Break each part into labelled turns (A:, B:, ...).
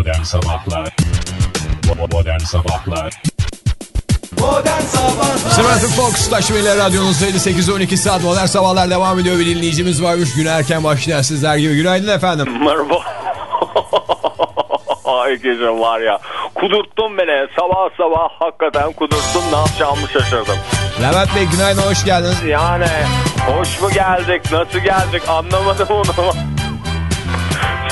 A: Modern Sabahlar Modern Sabahlar
B: Modern Sabahlar
C: Samantha Fox Taşmeli Radyonuzda 8-12 saat Modern Sabahlar devam ediyor. Bir dinleyicimiz varmış. Güne erken başlayan sizler gibi. Günaydın efendim.
D: Merhaba. Ay gece var ya. Kudurttun beni. Sabah sabah hakikaten kudurttun. Ne yapacağımı şaşırdım.
C: Levent Bey günaydın hoş geldiniz.
D: Yani hoş mu geldik? Nasıl geldik? Anlamadım onu.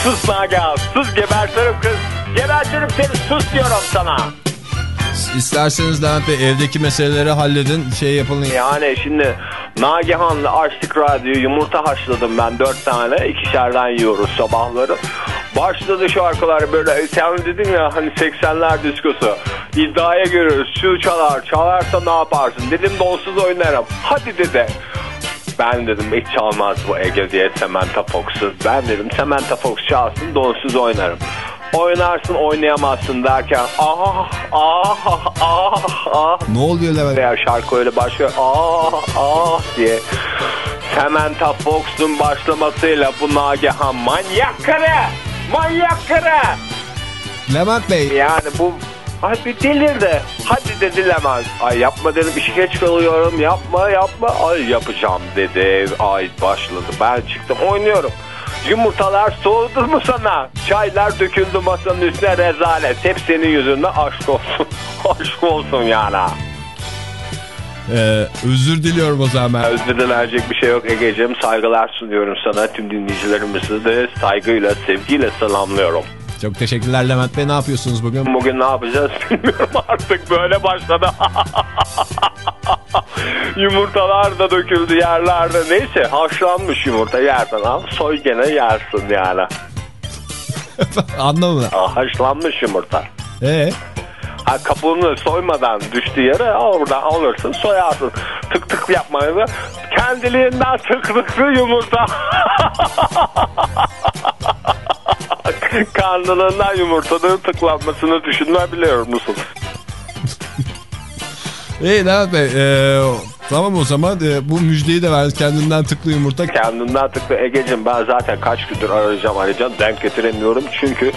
D: Sus Nagihan. Sus gebertirim kız. Gebertirim seni. Sus diyorum sana.
C: İsterseniz Levent Bey evdeki meseleleri halledin. Şey yapalım.
D: Yani şimdi Nagihan'la açtık radyoyu yumurta haşladım ben dört tane ikişerden yiyoruz sabahları. Başladı şarkılar böyle sen dedin ya hani 80'ler diskosu iddiaya görüyoruz şu çalar çalarsa ne yaparsın dedim donsuz oynarım hadi dedi. Ben dedim hiç çalmaz bu Ege diye Samantha Fox'u. Ben dedim Samantha Fox çalsın donsuz oynarım. Oynarsın oynayamazsın derken ah ah ah ah
C: Ne oluyor Levent?
D: veya şarkı öyle başlıyor. Ah ah diye. Samantha Fox'un başlamasıyla bu Nagihan manyak karı. Manyak karı.
C: Levent Bey
D: Yani bu Ay bir delirdi. Hadi dedi Leman. Ay yapma dedim işi geç kalıyorum. Yapma yapma. Ay yapacağım dedi. Ay başladı. Ben çıktım oynuyorum. Yumurtalar soğudu mu sana? Çaylar döküldü masanın üstüne rezalet. Hep senin yüzünden aşk olsun. aşk olsun yani.
C: e, özür diliyorum o zaman.
D: Özür dilenecek bir şey yok Ege'ciğim. Saygılar sunuyorum sana. Tüm dinleyicilerimizi de saygıyla, sevgiyle selamlıyorum.
C: Çok teşekkürler Levent Bey. Ne yapıyorsunuz bugün?
D: Bugün ne yapacağız bilmiyorum artık böyle başladı. Yumurtalar da döküldü yerlerde. Neyse haşlanmış yumurta yersen al. Soy gene yersin yani.
C: Anlamadım.
D: Haşlanmış yumurta.
C: Ee,
D: Ha, kabuğunu soymadan düştüğü yere oradan alırsın soyarsın. Tık tık yapmayı da kendiliğinden tık tıklı yumurta. Karnılığından yumurtanın tıklanmasını düşünebiliyor musun?
C: iyi Levent Bey. e, tamam o zaman e, bu müjdeyi de ver. Kendinden tıklı yumurta.
D: Kendimden tıklı Ege'cim ben zaten kaç gündür arayacağım arayacağım denk getiremiyorum. Çünkü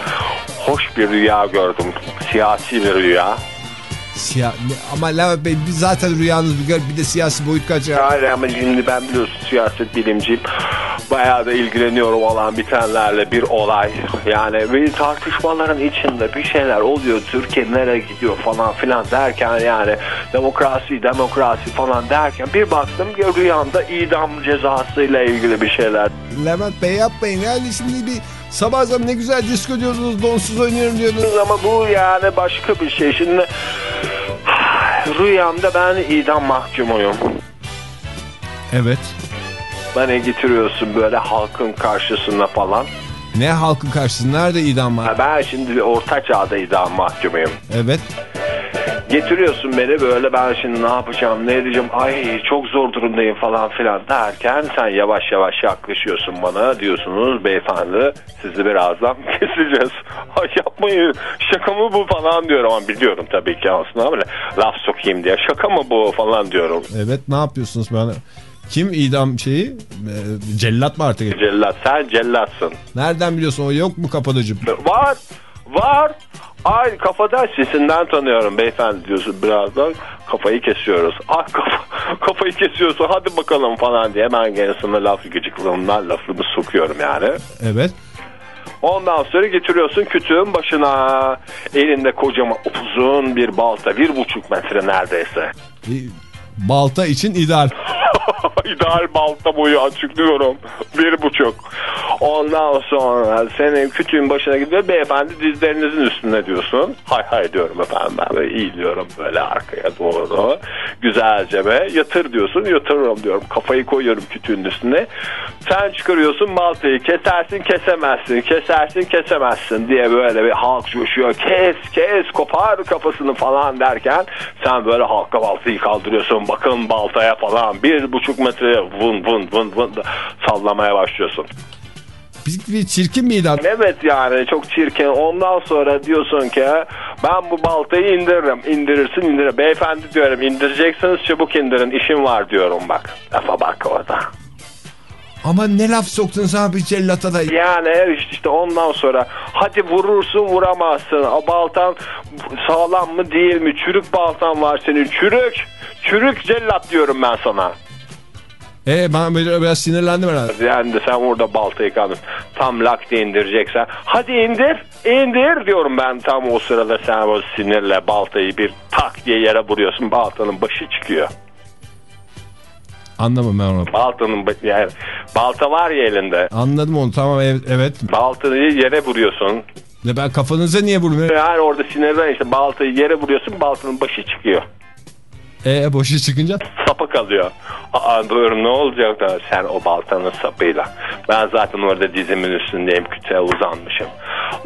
D: hoş bir rüya gördüm. Siyasi bir rüya.
C: Siyah, ama Levent Bey biz zaten rüyanız bir, bir de siyasi boyut kaçıyor.
D: Hayır ama şimdi ben biliyorsun siyaset bilimciyim. Bayağı da ilgileniyorum olan bitenlerle bir olay. Yani bir tartışmaların içinde bir şeyler oluyor. Türkiye nereye gidiyor falan filan derken yani demokrasi demokrasi falan derken bir baktım ki rüyamda idam cezasıyla ilgili bir şeyler.
C: Levent Bey yapmayın yani şimdi bir sabah zaman ne güzel disco diyordunuz donsuz oynuyorum diyordunuz.
D: Ama bu yani başka bir şey. Şimdi rüyamda ben idam mahkumuyum.
C: Evet.
D: Beni getiriyorsun böyle halkın karşısına falan.
C: Ne halkın karşısında nerede idam var?
D: Ha, Ben şimdi orta çağda idam mahkumuyum.
C: Evet.
D: Getiriyorsun beni böyle ben şimdi ne yapacağım ne edeceğim ay çok zor durumdayım falan filan derken sen yavaş yavaş yaklaşıyorsun bana diyorsunuz beyefendi sizi birazdan keseceğiz. Ay yapmayın şaka mı bu falan diyorum ama biliyorum tabii ki aslında ama laf sokayım diye şaka mı bu falan diyorum.
C: Evet ne yapıyorsunuz bana? Kim idam şeyi? Ee, cellat mı artık?
D: Cellat sen cellatsın.
C: Nereden biliyorsun o yok mu kapatıcı?
D: Var var ay kafada sesinden tanıyorum beyefendi diyorsun birazdan kafayı kesiyoruz. Ay kafa, kafayı kesiyorsun hadi bakalım falan diye ben gene sana laf gıcıklığımdan lafımı sokuyorum yani.
C: Evet.
D: Ondan sonra getiriyorsun kütüğün başına elinde kocaman uzun bir balta bir buçuk metre neredeyse.
C: E, Balta için ideal.
D: İdeal balta boyu açıklıyorum. Bir buçuk. Ondan sonra senin kütüğün başına gidiyor. Beyefendi dizlerinizin üstünde diyorsun. Hay hay diyorum efendim ben böyle iyi diyorum böyle arkaya doğru. Güzelce be yatır diyorsun yatırıyorum diyorum. Kafayı koyuyorum kütüğün üstüne. Sen çıkarıyorsun baltayı kesersin kesemezsin kesersin kesemezsin diye böyle bir halk coşuyor. Kes kes kopar kafasını falan derken sen böyle halka baltayı kaldırıyorsun. Bakın baltaya falan bir buçuk metre vın vın vın vın sallamaya başlıyorsun.
C: Bir, çirkin bir idam.
D: Evet yani çok çirkin. Ondan sonra diyorsun ki ben bu baltayı indiririm. İndirirsin indirir. Beyefendi diyorum indireceksiniz çabuk indirin işim var diyorum bak. Lafa bak orada.
C: Ama ne laf soktunuz abi cellata da.
D: Yani işte ondan sonra hadi vurursun vuramazsın. O baltan sağlam mı değil mi? Çürük baltan var senin. Çürük. Çürük cellat diyorum ben sana.
C: E ben böyle biraz sinirlendim herhalde.
D: Yani de sen orada baltayı kaldın. Tam lak diye indireceksen. Hadi indir. indir diyorum ben tam o sırada sen o sinirle baltayı bir tak diye yere vuruyorsun. Baltanın başı çıkıyor.
C: Anlamam ben onu.
D: Baltanın ba- yani balta var ya elinde.
C: Anladım onu tamam ev- evet.
D: Baltayı yere vuruyorsun.
C: Ne ben kafanıza niye vurmuyorum?
D: Yani orada sinirden işte baltayı yere vuruyorsun. Baltanın başı çıkıyor.
C: E boşa çıkınca
D: Sapa kalıyor. Aa diyorum ne olacak da sen o baltanın sapıyla. Ben zaten orada dizimin üstündeyim kütüğe uzanmışım.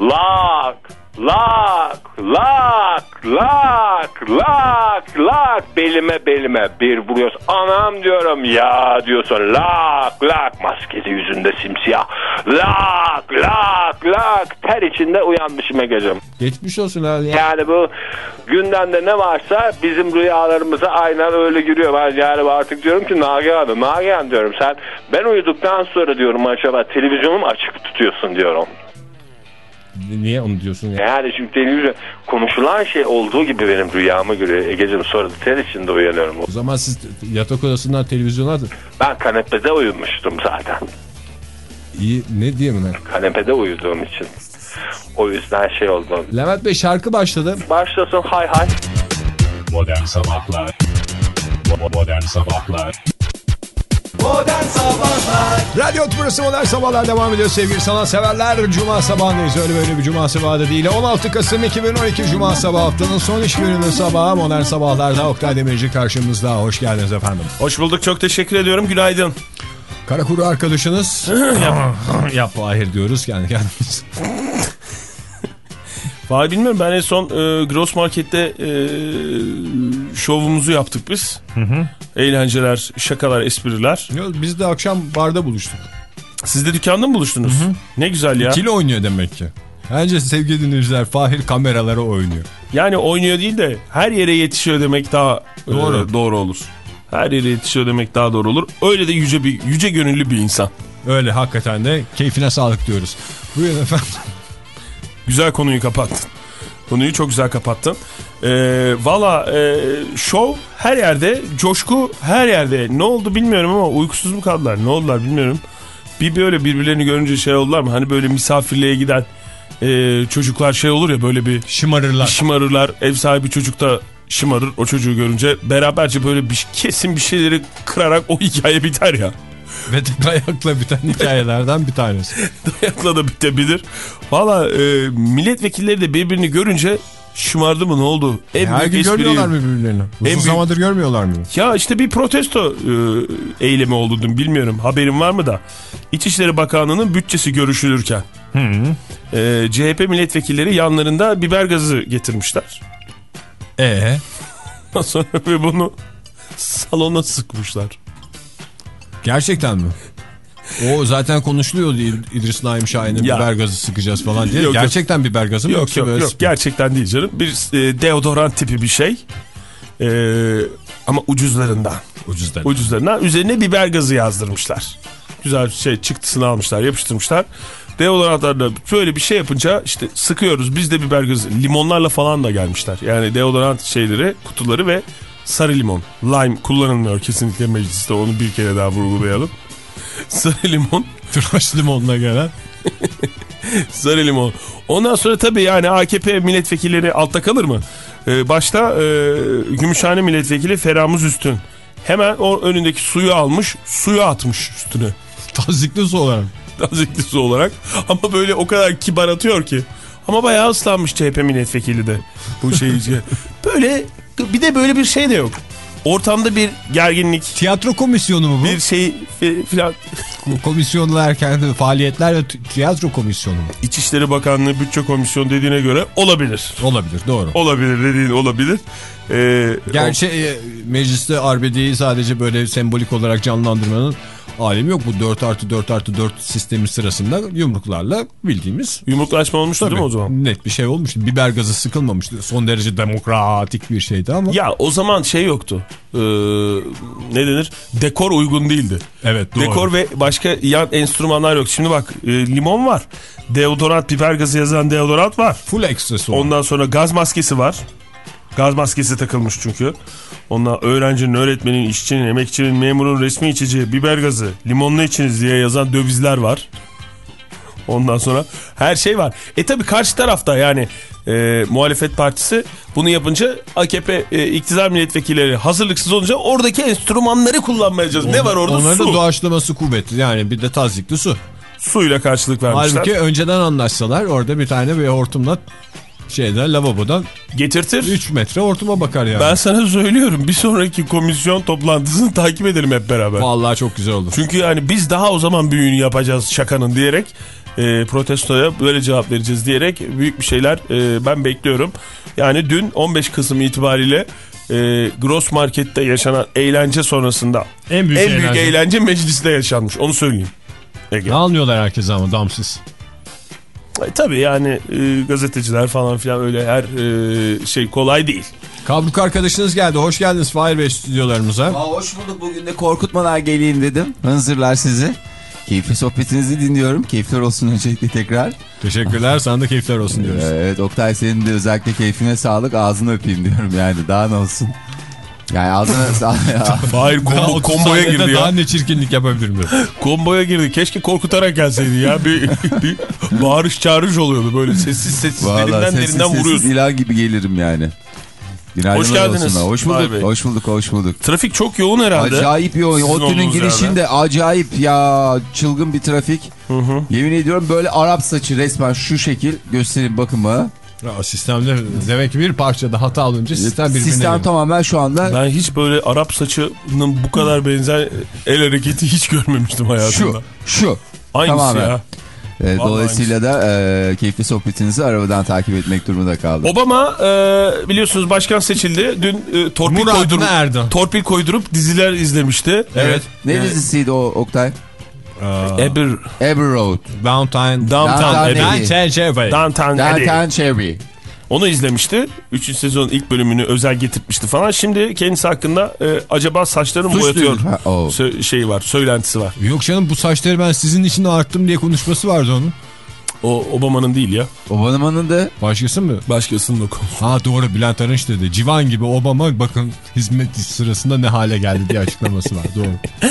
D: Lak, lak, lak, lak, lak, lak belime belime bir vuruyorsun. Anam diyorum ya diyorsun lak lak maskeli yüzünde simsiyah. Lak lak lak ter içinde uyanmışım Ege'cim.
C: geçmiş olsun abi. Ya.
D: Yani bu gündemde ne varsa bizim rüyalarımıza aynen öyle giriyor. Ben yani artık diyorum ki Nagihan, Nagihan diyorum sen ben uyuduktan sonra diyorum acaba televizyonu mu açık tutuyorsun diyorum.
C: Niye onu diyorsun ya?
D: Yani çünkü televizyon konuşulan şey olduğu gibi benim rüyama göre Ege'cim sonra da ter içinde uyanıyorum.
C: O zaman siz yatak odasından televizyona.
D: Ben kanepede uyumuştum zaten.
C: İyi ne diyeyim ben?
D: Kanepede uyuduğum için. O yüzden şey oldu.
C: Levent Bey şarkı başladı.
D: Başlasın hay hay.
A: Modern Sabahlar Modern Sabahlar
B: Modern Sabahlar
C: Radyo Tümrüsü Modern Sabahlar devam ediyor sevgili sanatseverler. Cuma sabahındayız öyle böyle bir cuma sabahı da değil. 16 Kasım 2012 Cuma sabahı haftanın son iş gününün sabahı Modern Sabahlar'da Oktay Demirci karşımızda. Hoş geldiniz efendim.
E: Hoş bulduk çok teşekkür ediyorum günaydın.
C: Karakuru arkadaşınız yap, yap Fahir diyoruz kendi kendimiz.
E: Vay bilmiyorum ben en son e, Gross Market'te e, şovumuzu yaptık biz. Eğlenceler, şakalar, espriler.
C: Ya, Biz de akşam barda buluştuk.
E: Siz de dükkanda mı buluştunuz? Ne güzel ya.
C: Kilo oynuyor demek ki. Bence sevgili dinleyiciler Fahir kameralara oynuyor.
E: Yani oynuyor değil de her yere yetişiyor demek daha e,
C: Doğru.
E: doğru olur. Her yere yetişiyor demek daha doğru olur. Öyle de yüce bir yüce gönüllü bir insan.
C: Öyle hakikaten de keyfine sağlık diyoruz. Buyurun efendim.
E: Güzel konuyu kapattın. Konuyu çok güzel kapattın. Ee, Valla e, şov her yerde, coşku her yerde. Ne oldu bilmiyorum ama uykusuz mu kaldılar? Ne oldular bilmiyorum. Bir böyle birbirlerini görünce şey oldular mı? Hani böyle misafirliğe giden e, çocuklar şey olur ya böyle bir
C: Şımarırlar.
E: şımarırlar. Ev sahibi çocuk da şımarır o çocuğu görünce. Beraberce böyle bir, kesin bir şeyleri kırarak o hikaye biter ya.
C: Ve tek ayakla biten hikayelerden bir tanesi.
E: Dayakla da bitebilir. Valla e, milletvekilleri de birbirini görünce şımardı mı ne oldu? En
C: Her
E: büyük
C: gün
E: espriyi-
C: görmüyorlar mı birbirlerini? Uzun
E: büyük-
C: zamandır görmüyorlar mı?
E: Ya işte bir protesto e, eylemi oldu dün bilmiyorum haberin var mı da. İçişleri Bakanlığı'nın bütçesi görüşülürken. E, CHP milletvekilleri yanlarında biber gazı getirmişler.
C: Ee,
E: Sonra ve bunu salona sıkmışlar.
C: Gerçekten mi? O zaten konuşuluyordu İd- İdris Naim Şahin'in
E: Ya.
C: biber gazı sıkacağız falan diye.
E: Yok, yok.
C: gerçekten biber gazı mı
E: Yok yok yok gerçekten değil canım. Bir e, deodorant tipi bir şey. E, ama ucuzlarından.
C: ucuzdan?
E: ucuzlarına üzerine biber gazı yazdırmışlar. Güzel şey çıktısını almışlar yapıştırmışlar. Deodorantlarla böyle bir şey yapınca işte sıkıyoruz biz de biber gazı limonlarla falan da gelmişler. Yani deodorant şeyleri kutuları ve sarı limon lime kullanılmıyor kesinlikle mecliste onu bir kere daha vurgulayalım. Sarı limon
C: Tıraş limonuna gelen.
E: sarı limon. Ondan sonra tabii yani AKP milletvekilleri altta kalır mı? Ee, başta e, Gümüşhane milletvekili Feramuz Üstün. Hemen o önündeki suyu almış suyu atmış üstüne.
C: Tazikli su olarak.
E: Tazikli su olarak. Ama böyle o kadar kibar atıyor ki. Ama bayağı ıslanmış CHP milletvekili de. Bu şeyi. böyle bir de böyle bir şey de yok. Ortamda bir gerginlik,
C: Tiyatro komisyonu mu bu?
E: bir şey fi- filan.
C: Komisyonu derken de faaliyetler ve tiyatro komisyonu mu?
E: İçişleri Bakanlığı Bütçe Komisyonu dediğine göre olabilir.
C: Olabilir doğru.
E: Olabilir dediğin olabilir. Ee,
C: Gerçi e, mecliste arbedeyi sadece böyle sembolik olarak canlandırmanın alemi yok. Bu 4 artı 4 artı 4 sistemi sırasında yumruklarla bildiğimiz
E: Yumruklaşma olmuştu değil mi o zaman?
C: net bir şey olmuştu. Biber gazı sıkılmamıştı. Son derece demokratik bir şeydi ama.
E: Ya o zaman şey yoktu. Ee, ne denir? Dekor uygun değildi.
C: Evet doğru.
E: Dekor ve başka yan enstrümanlar yok. Şimdi bak e, limon var. Deodorant, biber gazı yazan deodorant var.
C: Full aksesuar.
E: Ondan sonra gaz maskesi var. Gaz maskesi takılmış çünkü. Ondan öğrencinin, öğretmenin, işçinin, emekçinin, memurun resmi içeceği, biber gazı, limonlu içiniz diye yazan dövizler var. Ondan sonra her şey var. E tabi karşı tarafta yani e, muhalefet partisi bunu yapınca AKP e, iktidar milletvekilleri hazırlıksız olunca oradaki enstrümanları kullanmaya çalışıyor. Ne var orada?
C: Onların
E: Su.
C: da doğaçlaması kuvvetli. Yani bir de tazikli su.
E: Suyla karşılık vermişler.
C: Halbuki önceden anlaşsalar orada bir tane bir hortumla şeyden lavabodan
E: Getirtir.
C: 3 metre hortuma bakar yani.
E: Ben sana söylüyorum bir sonraki komisyon toplantısını takip edelim hep beraber.
C: Vallahi çok güzel olur.
E: Çünkü yani biz daha o zaman büyüğünü yapacağız şakanın diyerek e, protestoya böyle cevap vereceğiz diyerek büyük bir şeyler e, ben bekliyorum. Yani dün 15 Kasım itibariyle e, Gross Market'te yaşanan eğlence sonrasında
C: En büyük
E: en büyük
C: eğlence.
E: eğlence mecliste yaşanmış onu söyleyeyim. Ege.
C: Ne anlıyorlar herkese ama damsız.
E: E, tabii yani e, gazeteciler falan filan öyle her e, şey kolay değil.
C: Kabluk arkadaşınız geldi. Hoş geldiniz Fahir Bey stüdyolarımıza.
F: Aa, hoş bulduk. Bugün de korkutmalar geleyim dedim. Hınzırlar sizi. Keyifli sohbetinizi dinliyorum. Keyifler olsun öncelikle tekrar.
C: Teşekkürler. Sana da keyifler olsun diyoruz.
F: Evet Oktay senin de özellikle keyfine sağlık. Ağzını öpeyim diyorum yani. Daha ne olsun. Yani ağzına.
E: Hayır
C: Daha
E: kombo,
C: 30
E: komboya girdi
C: Daha
E: ya.
C: ne çirkinlik yapabilirim diyor.
E: Komboya girdi. Keşke korkutarak gelseydi ya. Bir, bir bağırış çağırış oluyordu böyle sessiz sessiz
F: Vallahi
E: derinden
F: sessiz
E: derinden
F: sessiz
E: vuruyorsun.
F: ilan gibi gelirim yani.
E: Hoş geldiniz.
F: Hoş bulduk. Hoş bulduk. Hoş bulduk.
E: Trafik çok yoğun herhalde.
F: Acayip yoğun.
E: Sizin
F: ODTÜ'nün girişinde
E: yerde.
F: acayip ya çılgın bir trafik. Yemin ediyorum böyle Arap saçı resmen şu şekil göstereyim bakın bana.
C: Ya, sistemde demek ki bir parçada hata olunca sistem birbirine
F: Sistem tamamen şu anda
E: Ben hiç böyle Arap saçının bu kadar benzer el hareketi hiç görmemiştim hayatımda.
F: şu şu.
E: Aynısı
F: Tamamen.
E: ya. Vallahi
F: dolayısıyla da e, keyifli sohbetinizi arabadan takip etmek durumunda kaldım.
E: Obama e, biliyorsunuz başkan seçildi. Dün e, torpil,
C: Muradına
E: koydurup,
C: erdi.
E: torpil koydurup diziler izlemişti.
C: Evet.
F: Ne dizisiydi o Oktay?
E: Eber,
F: Abbey Road.
C: Downtown.
E: Downtown
F: Downtown
E: Abbey.
F: Abbey.
C: Downtown Chevy.
E: Downtown Abbey.
F: Downtown Cherry.
E: Onu izlemişti. Üçüncü sezonun ilk bölümünü özel getirtmişti falan. Şimdi kendisi hakkında e, acaba saçlarını
F: Suç
E: boyatıyor.
F: Ha,
E: sö- şey var, söylentisi var.
C: Yok canım bu saçları ben sizin için arttım diye konuşması vardı onun.
E: O Obama'nın değil ya.
F: Obama'nın da
C: Başkası mı?
E: Başkasının da konusu.
C: Ha doğru Bülent Arınç dedi. Civan gibi Obama bakın hizmet sırasında ne hale geldi diye açıklaması var. Doğru.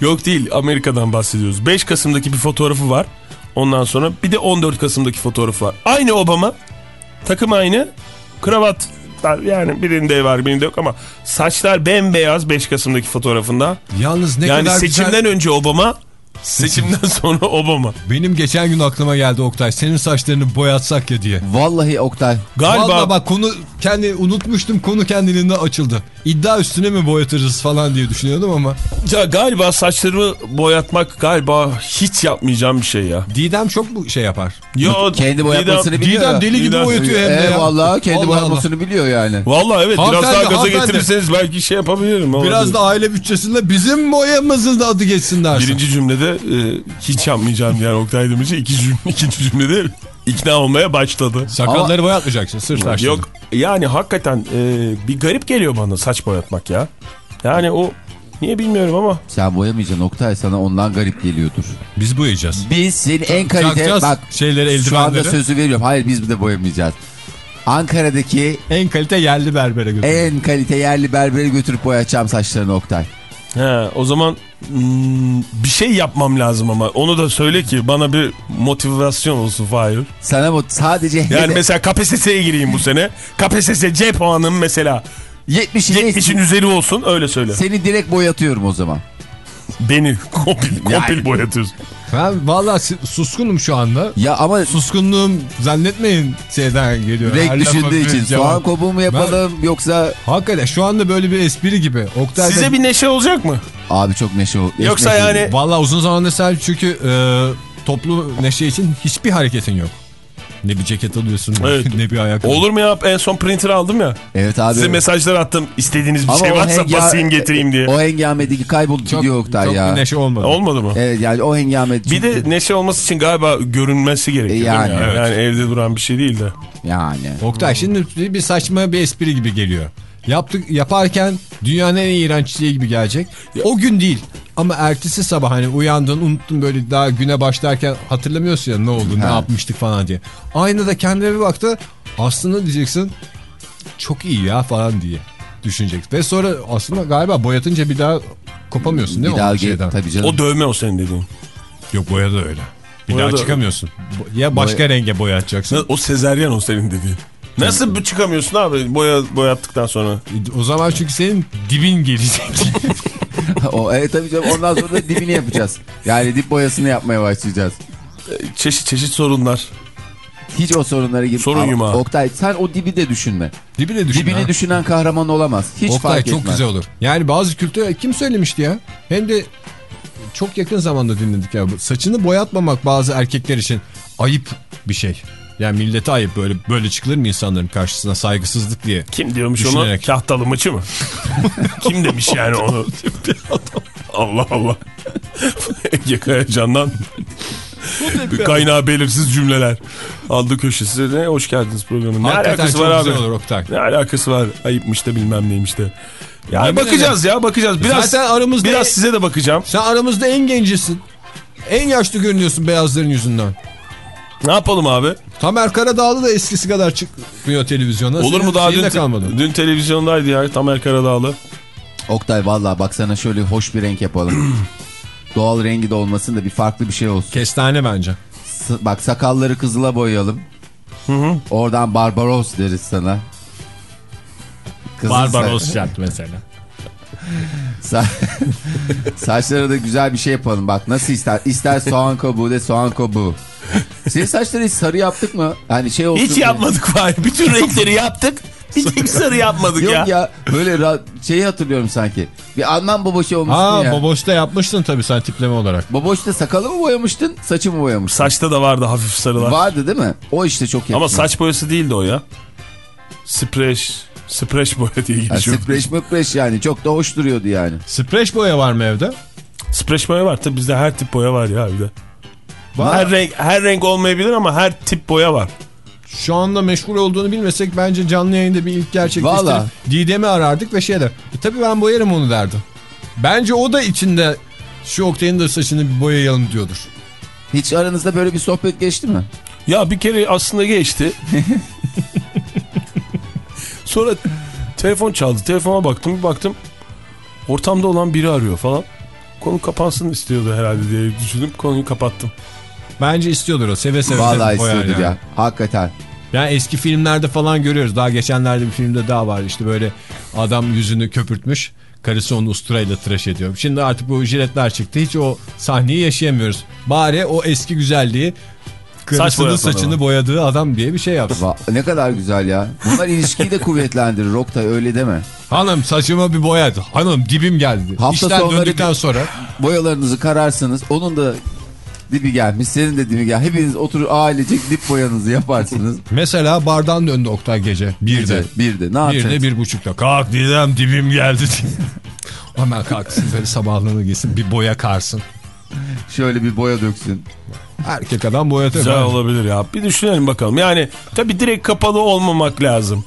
E: Yok değil Amerika'dan bahsediyoruz. 5 Kasım'daki bir fotoğrafı var. Ondan sonra bir de 14 Kasım'daki fotoğrafı var. Aynı Obama. Takım aynı. Kravat yani birinde var birinde yok ama saçlar bembeyaz 5 Kasım'daki fotoğrafında.
C: Yalnız ne
E: yani
C: kadar
E: seçimden
C: güzel.
E: önce Obama, seçimden sonra Obama.
C: Benim geçen gün aklıma geldi Oktay. Senin saçlarını boyatsak ya diye.
F: vallahi Oktay.
E: Galiba
C: Vallahi bak konu kendi unutmuştum konu kendiliğinden açıldı. İddia üstüne mi boyatırız falan diye düşünüyordum ama
E: ya galiba saçlarımı boyatmak galiba hiç yapmayacağım bir şey ya.
C: Didem çok bu şey yapar.
E: Yo,
F: Kendi boyatmasını
E: Didem-
F: biliyor.
C: Didem deli gibi
E: Didem-
C: boyatıyor hem de ya.
F: Eyvallah kendi
C: Allah
F: boyatmasını biliyor yani.
E: Vallahi evet biraz
C: Hanımefendi,
E: daha gaza
C: hanımefendi.
E: getirirseniz belki şey yapabilirim.
C: Allah. Biraz da aile bütçesinde bizim boyamızın da adı geçsin dersin.
E: Birinci cümlede e, hiç yapmayacağım diyen Oktay Demirci ikinci, cümle, ikinci cümlede ikna olmaya başladı.
C: Sakalları boyatmayacaksın sır saçları.
E: Yok yani hakikaten e, bir garip geliyor bana saç boyatmak ya. Yani o niye bilmiyorum ama
F: Sen boyamayacaksın Oktay sana ondan garip geliyordur.
C: Biz boyayacağız.
F: Biz senin en kalite bak
C: şeyleri
F: şu anda
C: eldivenleri.
F: sözü veriyorum. Hayır biz de boyamayacağız. Ankara'daki
C: En kalite yerli berbere götür.
F: en kalite yerli berbere götürüp boyatacağım saçlarını Oktay.
E: he, o zaman hmm, bir şey yapmam lazım ama onu da söyle ki bana bir motivasyon olsun Fahir.
F: Sana bu sadece
E: Yani mesela KPSS'ye gireyim bu sene. KPSS C puanım mesela
F: 70'in
E: 70'in üzeri olsun öyle söyle.
F: Seni direkt boyatıyorum o zaman.
E: Beni kompil, kompil boyatıyorsun.
C: Ben vallahi si- suskunum şu anda.
F: Ya ama
C: Suskunluğum zannetmeyin şeyden geliyor.
F: Renk düşündüğü için
C: cevap.
F: soğan kabuğu mu yapalım yoksa
C: Hakikaten şu anda böyle bir espri gibi. Oktay
E: Size bir neşe olacak mı?
F: abi çok neşe ol.
E: Yoksa
F: neşe-
E: yani-
C: Vallahi uzun zamandır sen çünkü e, toplu neşe için hiçbir hareketin yok. Ne bir ceket alıyorsun
E: Evet.
C: ne bir ayakkabı.
E: Olur mu ya en son printer aldım ya.
F: Evet abi.
E: Size mesajlar attım. İstediğiniz bir
F: Ama
E: şey varsa
F: henge-
E: basayım getireyim diye.
F: O hengamedeki kayboldu
C: çok,
F: gidiyor Oktay
C: çok
F: ya.
C: bir neşe olmadı.
E: Olmadı mı?
F: Evet yani o hengame.
E: Bir de neşe olması için galiba görünmesi gerekiyor.
F: Yani, evet.
E: yani evde duran bir şey değil de.
F: Yani.
C: Oktay şimdi bir saçma bir espri gibi geliyor. Yaptık yaparken dünyanın en iğrenç şeyi gibi gelecek. O gün değil. Ama ertesi sabah hani uyandın unuttun böyle daha güne başlarken hatırlamıyorsun ya ne oldu ne
F: Ha.
C: yapmıştık falan diye. Aynada kendine bir baktı aslında diyeceksin çok iyi ya falan diye düşüneceksin. Ve sonra aslında galiba boyatınca bir daha kopamıyorsun değil
F: Bir
C: mi
F: daha
C: o şeyden?
F: tabii canım.
E: O dövme o senin dediğin.
C: Yok boya da öyle. Bir
E: Boya
C: daha
E: da-
C: çıkamıyorsun. Ya başka renge boyatacaksın.
E: O sezeryen o senin dediğin. Nasıl bu çıkamıyorsun abi boya boyattıktan sonra?
C: O zaman çünkü senin dibin gelecek.
F: o, evet tabii canım ondan sonra da dibini yapacağız. Yani dip boyasını yapmaya başlayacağız.
E: Çeşit çeşit sorunlar.
F: Hiç o sorunları gibi.
E: Sorun yumağı.
F: Oktay sen o dibi de düşünme.
C: Dibi de düşün
F: Dibini
C: ha.
F: düşünen kahraman olamaz. Hiç
C: Oktay
F: fark
C: çok
F: etmez.
C: güzel olur. Yani bazı kültür kim söylemişti ya? Hem de çok yakın zamanda dinledik ya. Saçını boyatmamak bazı erkekler için ayıp bir şey. Yani millete ayıp böyle böyle çıkılır mı insanların karşısına saygısızlık diye.
E: Kim diyormuş
C: Düşünerek.
E: onu? Kahtalı mıçı mı? Kim demiş yani onu? Allah Allah. Ege Kayacan'dan bir kaynağı belirsiz cümleler. Aldı köşesine hoş geldiniz programın. Ne
C: Hakikaten
E: alakası
C: çok
E: var
C: güzel
E: abi?
C: olur Oktay.
E: Ne alakası var? Ayıpmış da bilmem neymiş de. Ya
C: Yemin
E: bakacağız ya bakacağız. Biraz
C: Zaten aramızda
E: biraz size de bakacağım.
C: sen aramızda en gencisin. En yaşlı görünüyorsun beyazların yüzünden.
E: Ne yapalım abi?
C: Tamer Karadağlı da eskisi kadar çıkmıyor televizyona.
E: Olur
C: Senin
E: mu daha dün,
C: kalmadı.
E: dün televizyondaydı ya Tamer Karadağlı.
F: Oktay vallahi bak sana şöyle hoş bir renk yapalım. Doğal rengi de olmasın da bir farklı bir şey olsun.
C: Kestane bence.
F: S- bak sakalları kızıla boyayalım. Oradan Barbaros deriz sana. Kızıl
C: Barbaros şart mesela.
F: Sa Saçlara da güzel bir şey yapalım bak nasıl ister. İster soğan kabuğu de soğan kabuğu. Senin saçları hiç sarı yaptık mı? Hani şey olsun.
E: Hiç
F: diye.
E: yapmadık var. Bütün renkleri yaptık. Bir tek sarı yapmadık
F: Yok
E: ya.
F: ya. böyle şeyi hatırlıyorum sanki. Bir Alman baboşu olmuştun
C: Ha
F: ya.
C: Boboş'ta yapmıştın tabii sen tipleme olarak.
F: Baboşta sakalı mı boyamıştın saçı mı boyamıştın?
E: Saçta da vardı hafif sarılar.
F: Vardı değil mi? O işte çok yakın.
E: Ama saç boyası değildi o ya. Spreş. Spreş boya diye
F: Yani
E: geçiyor.
F: spreş möpreş yani çok da hoş duruyordu yani.
C: Spreş boya var mı evde?
E: Spreş boya var. Tabii bizde her tip boya var ya evde.
C: Var.
E: Her renk, her renk olmayabilir ama her tip boya var.
C: Şu anda meşgul olduğunu bilmesek bence canlı yayında bir ilk gerçekleştirip
F: Valla.
C: Didem'i arardık ve şey der. E, tabii ben boyarım onu derdi. Bence o da içinde şu Oktay'ın da saçını bir boyayalım diyordur.
F: Hiç aranızda böyle bir sohbet geçti mi?
E: Ya bir kere aslında geçti. Sonra telefon çaldı. Telefona baktım bir baktım. Ortamda olan biri arıyor falan. Konu kapansın istiyordu herhalde diye düşündüm. Konuyu kapattım.
C: Bence istiyordur o. Seve seve
F: Vallahi istiyordur
C: yani.
F: ya. Hakikaten.
C: Yani eski filmlerde falan görüyoruz. Daha geçenlerde bir filmde daha var. İşte böyle adam yüzünü köpürtmüş. Karısı onu usturayla tıraş ediyor. Şimdi artık bu jiletler çıktı. Hiç o sahneyi yaşayamıyoruz. Bari o eski güzelliği karısının
E: boyatmadı
C: saçını
E: ama.
C: boyadığı adam diye bir şey yapsın.
F: Va- ne kadar güzel ya. Bunlar ilişkiyi de kuvvetlendirir Oktay öyle deme.
C: Hanım saçımı bir boyat. Hanım dibim geldi.
F: Hafta
C: İşten döndükten sonra.
F: Boyalarınızı kararsınız. Onun da dibi gelmiş. Senin de dibi gel. Hepiniz oturur ailecek dip boyanızı yaparsınız.
C: Mesela bardan döndü Oktay gece. Bir de.
F: Bir de. Ne
C: Bir
F: yapacaksın?
C: de bir buçukta. Kalk Didem dibim geldi. Hemen kalksın böyle sabahlığını giysin bir boya karsın.
F: Şöyle bir boya döksün.
C: Erkek adam boyatır.
E: Güzel
C: Ben-
E: olabilir ya. Bir düşünelim bakalım. Yani tabii direkt kapalı olmamak lazım.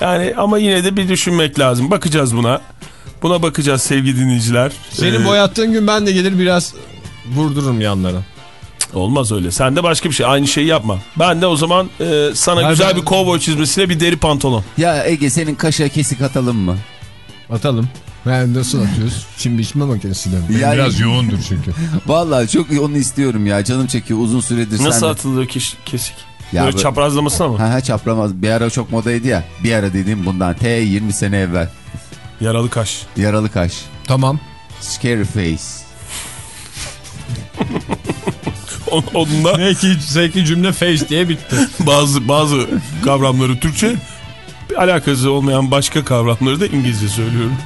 E: Yani ama yine de bir düşünmek lazım. Bakacağız buna. Buna bakacağız sevgili dinleyiciler.
C: Senin
E: Ee,
C: boyattığın gün ben de gelir biraz vurdururum yanlara.
E: Olmaz öyle. Sen de başka bir şey. Aynı şeyi yapma. Ben de o zaman e, sana
C: Hayır,
E: güzel bir kovboy çizmesiyle bir deri pantolon.
F: Ya Ege senin kaşa kesik atalım mı?
C: Atalım. Yani nasıl atıyoruz? Şimdi içme makinesiyle.
F: Yani-
C: Biraz yoğundur çünkü.
F: Vallahi çok onu istiyorum ya. Canım çekiyor uzun süredir.
E: Nasıl
F: sen
E: atılıyor kes- kesik?
F: Ya
E: Böyle
F: bu-
E: çaprazlamasına mı?
F: Ha ha çapramaz. Bir ara çok modaydı ya. Bir ara dediğim bundan T 20 sene evvel.
E: Yaralı kaş.
F: Yaralı kaş.
C: Tamam.
F: Scary face.
E: On- Onun da
C: Ne ki zevkli cümle face diye bitti.
E: bazı bazı kavramları Türkçe bir alakası olmayan başka kavramları da İngilizce söylüyorum.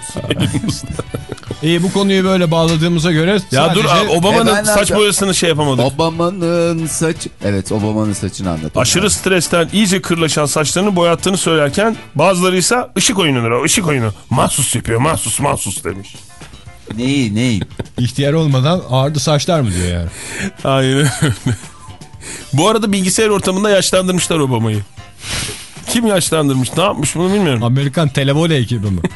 G: İyi bu konuyu böyle bağladığımıza göre
E: Ya
G: sadece...
E: dur abi, Obama'nın
F: E
E: saç boyasını şey yapamadık.
F: Obama'nın saç... Evet Obama'nın saçını anlat.
E: Aşırı stresten iyice kırlaşan saçlarını boyattığını söylerken bazıları ise ışık oyunudur o ışık oyunu. Mahsus yapıyor mahsus mahsus demiş.
F: Neyi neyi?
G: İhtiyar olmadan ağırdı saçlar mı diyor yani.
E: Aynen. Bu arada bilgisayar ortamında yaşlandırmışlar Obama'yı. Kim yaşlandırmış ne yapmış bunu bilmiyorum.
G: Amerikan televole ekibi mi?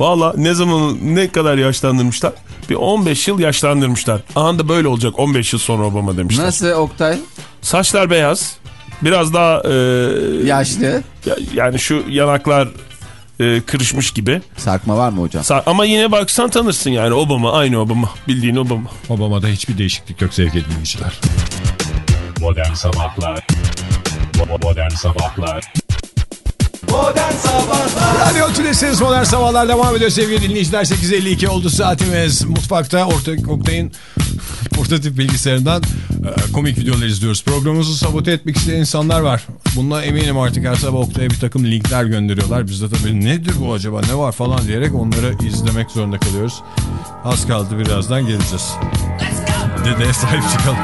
E: Valla ne zaman ne kadar yaşlandırmışlar? Bir 15 yıl yaşlandırmışlar. Aha da böyle olacak 15 yıl sonra Obama demişler.
F: Nasıl Oktay?
E: Saçlar beyaz. Biraz daha e,
F: Yaşlı.
E: ya- yani şu yanaklar e, kırışmış gibi.
F: Sarkma var mı hocam?
E: Sa- Ama yine baksan tanırsın yani Obama aynı Obama bildiğin Obama.
G: Obama'da hiçbir değişiklik yok sevgili dinleyiciler.
A: Modern Sabahlar Modern Sabahlar
H: Modern Sabahlar
G: Radyo Tülesi'niz Modern Sabahlar devam ediyor sevgili dinleyiciler. 8.52 oldu saatimiz. Mutfakta orta, Oktay'ın portatif bilgisayarından e, komik videolar izliyoruz. Programımızı sabote etmek isteyen insanlar var. Bundan eminim artık her sabah Oktay'a bir takım linkler gönderiyorlar. Biz de tabii nedir bu acaba ne var falan diyerek onları izlemek zorunda kalıyoruz. Az kaldı birazdan geleceğiz. Dedeye sahip çıkalım.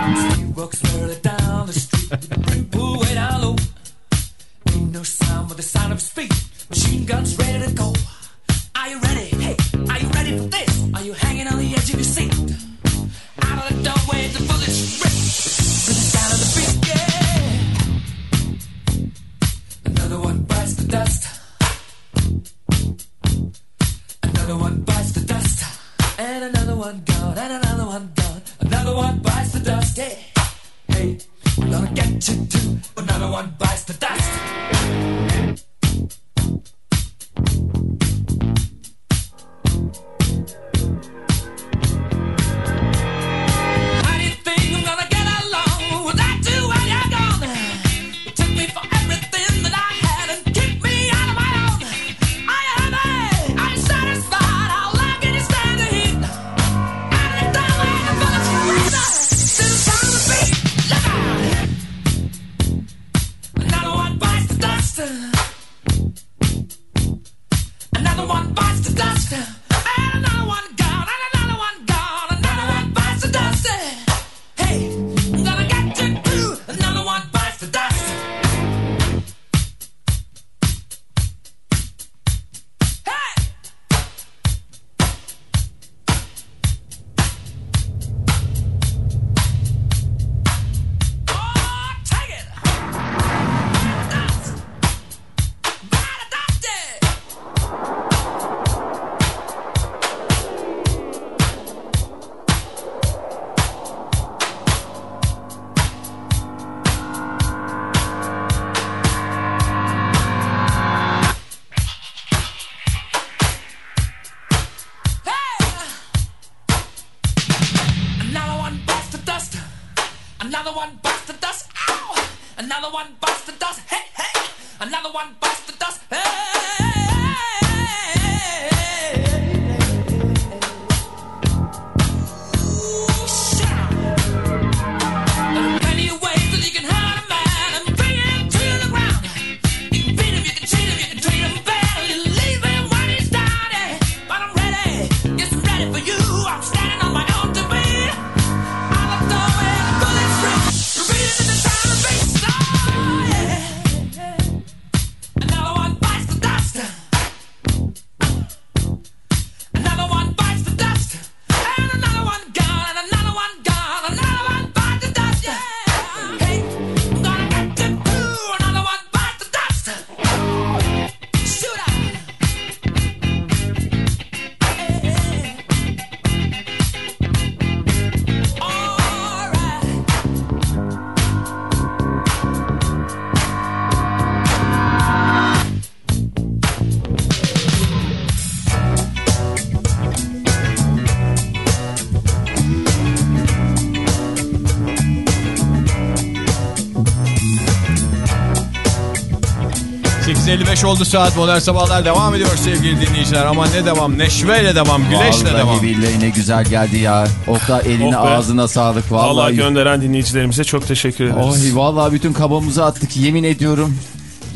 G: 9.55 oldu saat modern sabahlar devam ediyor sevgili dinleyiciler. Ama ne devam neşveyle devam güneşle
F: Vallahi
G: devam.
F: billahi ne güzel geldi ya. Oktay oh eline
E: Oh
F: ağzına sağlık.
E: Vallahi,
F: Vallahi
E: gönderen dinleyicilerimize çok teşekkür ederiz.
F: Ay, vallahi bütün kabamızı attık yemin ediyorum.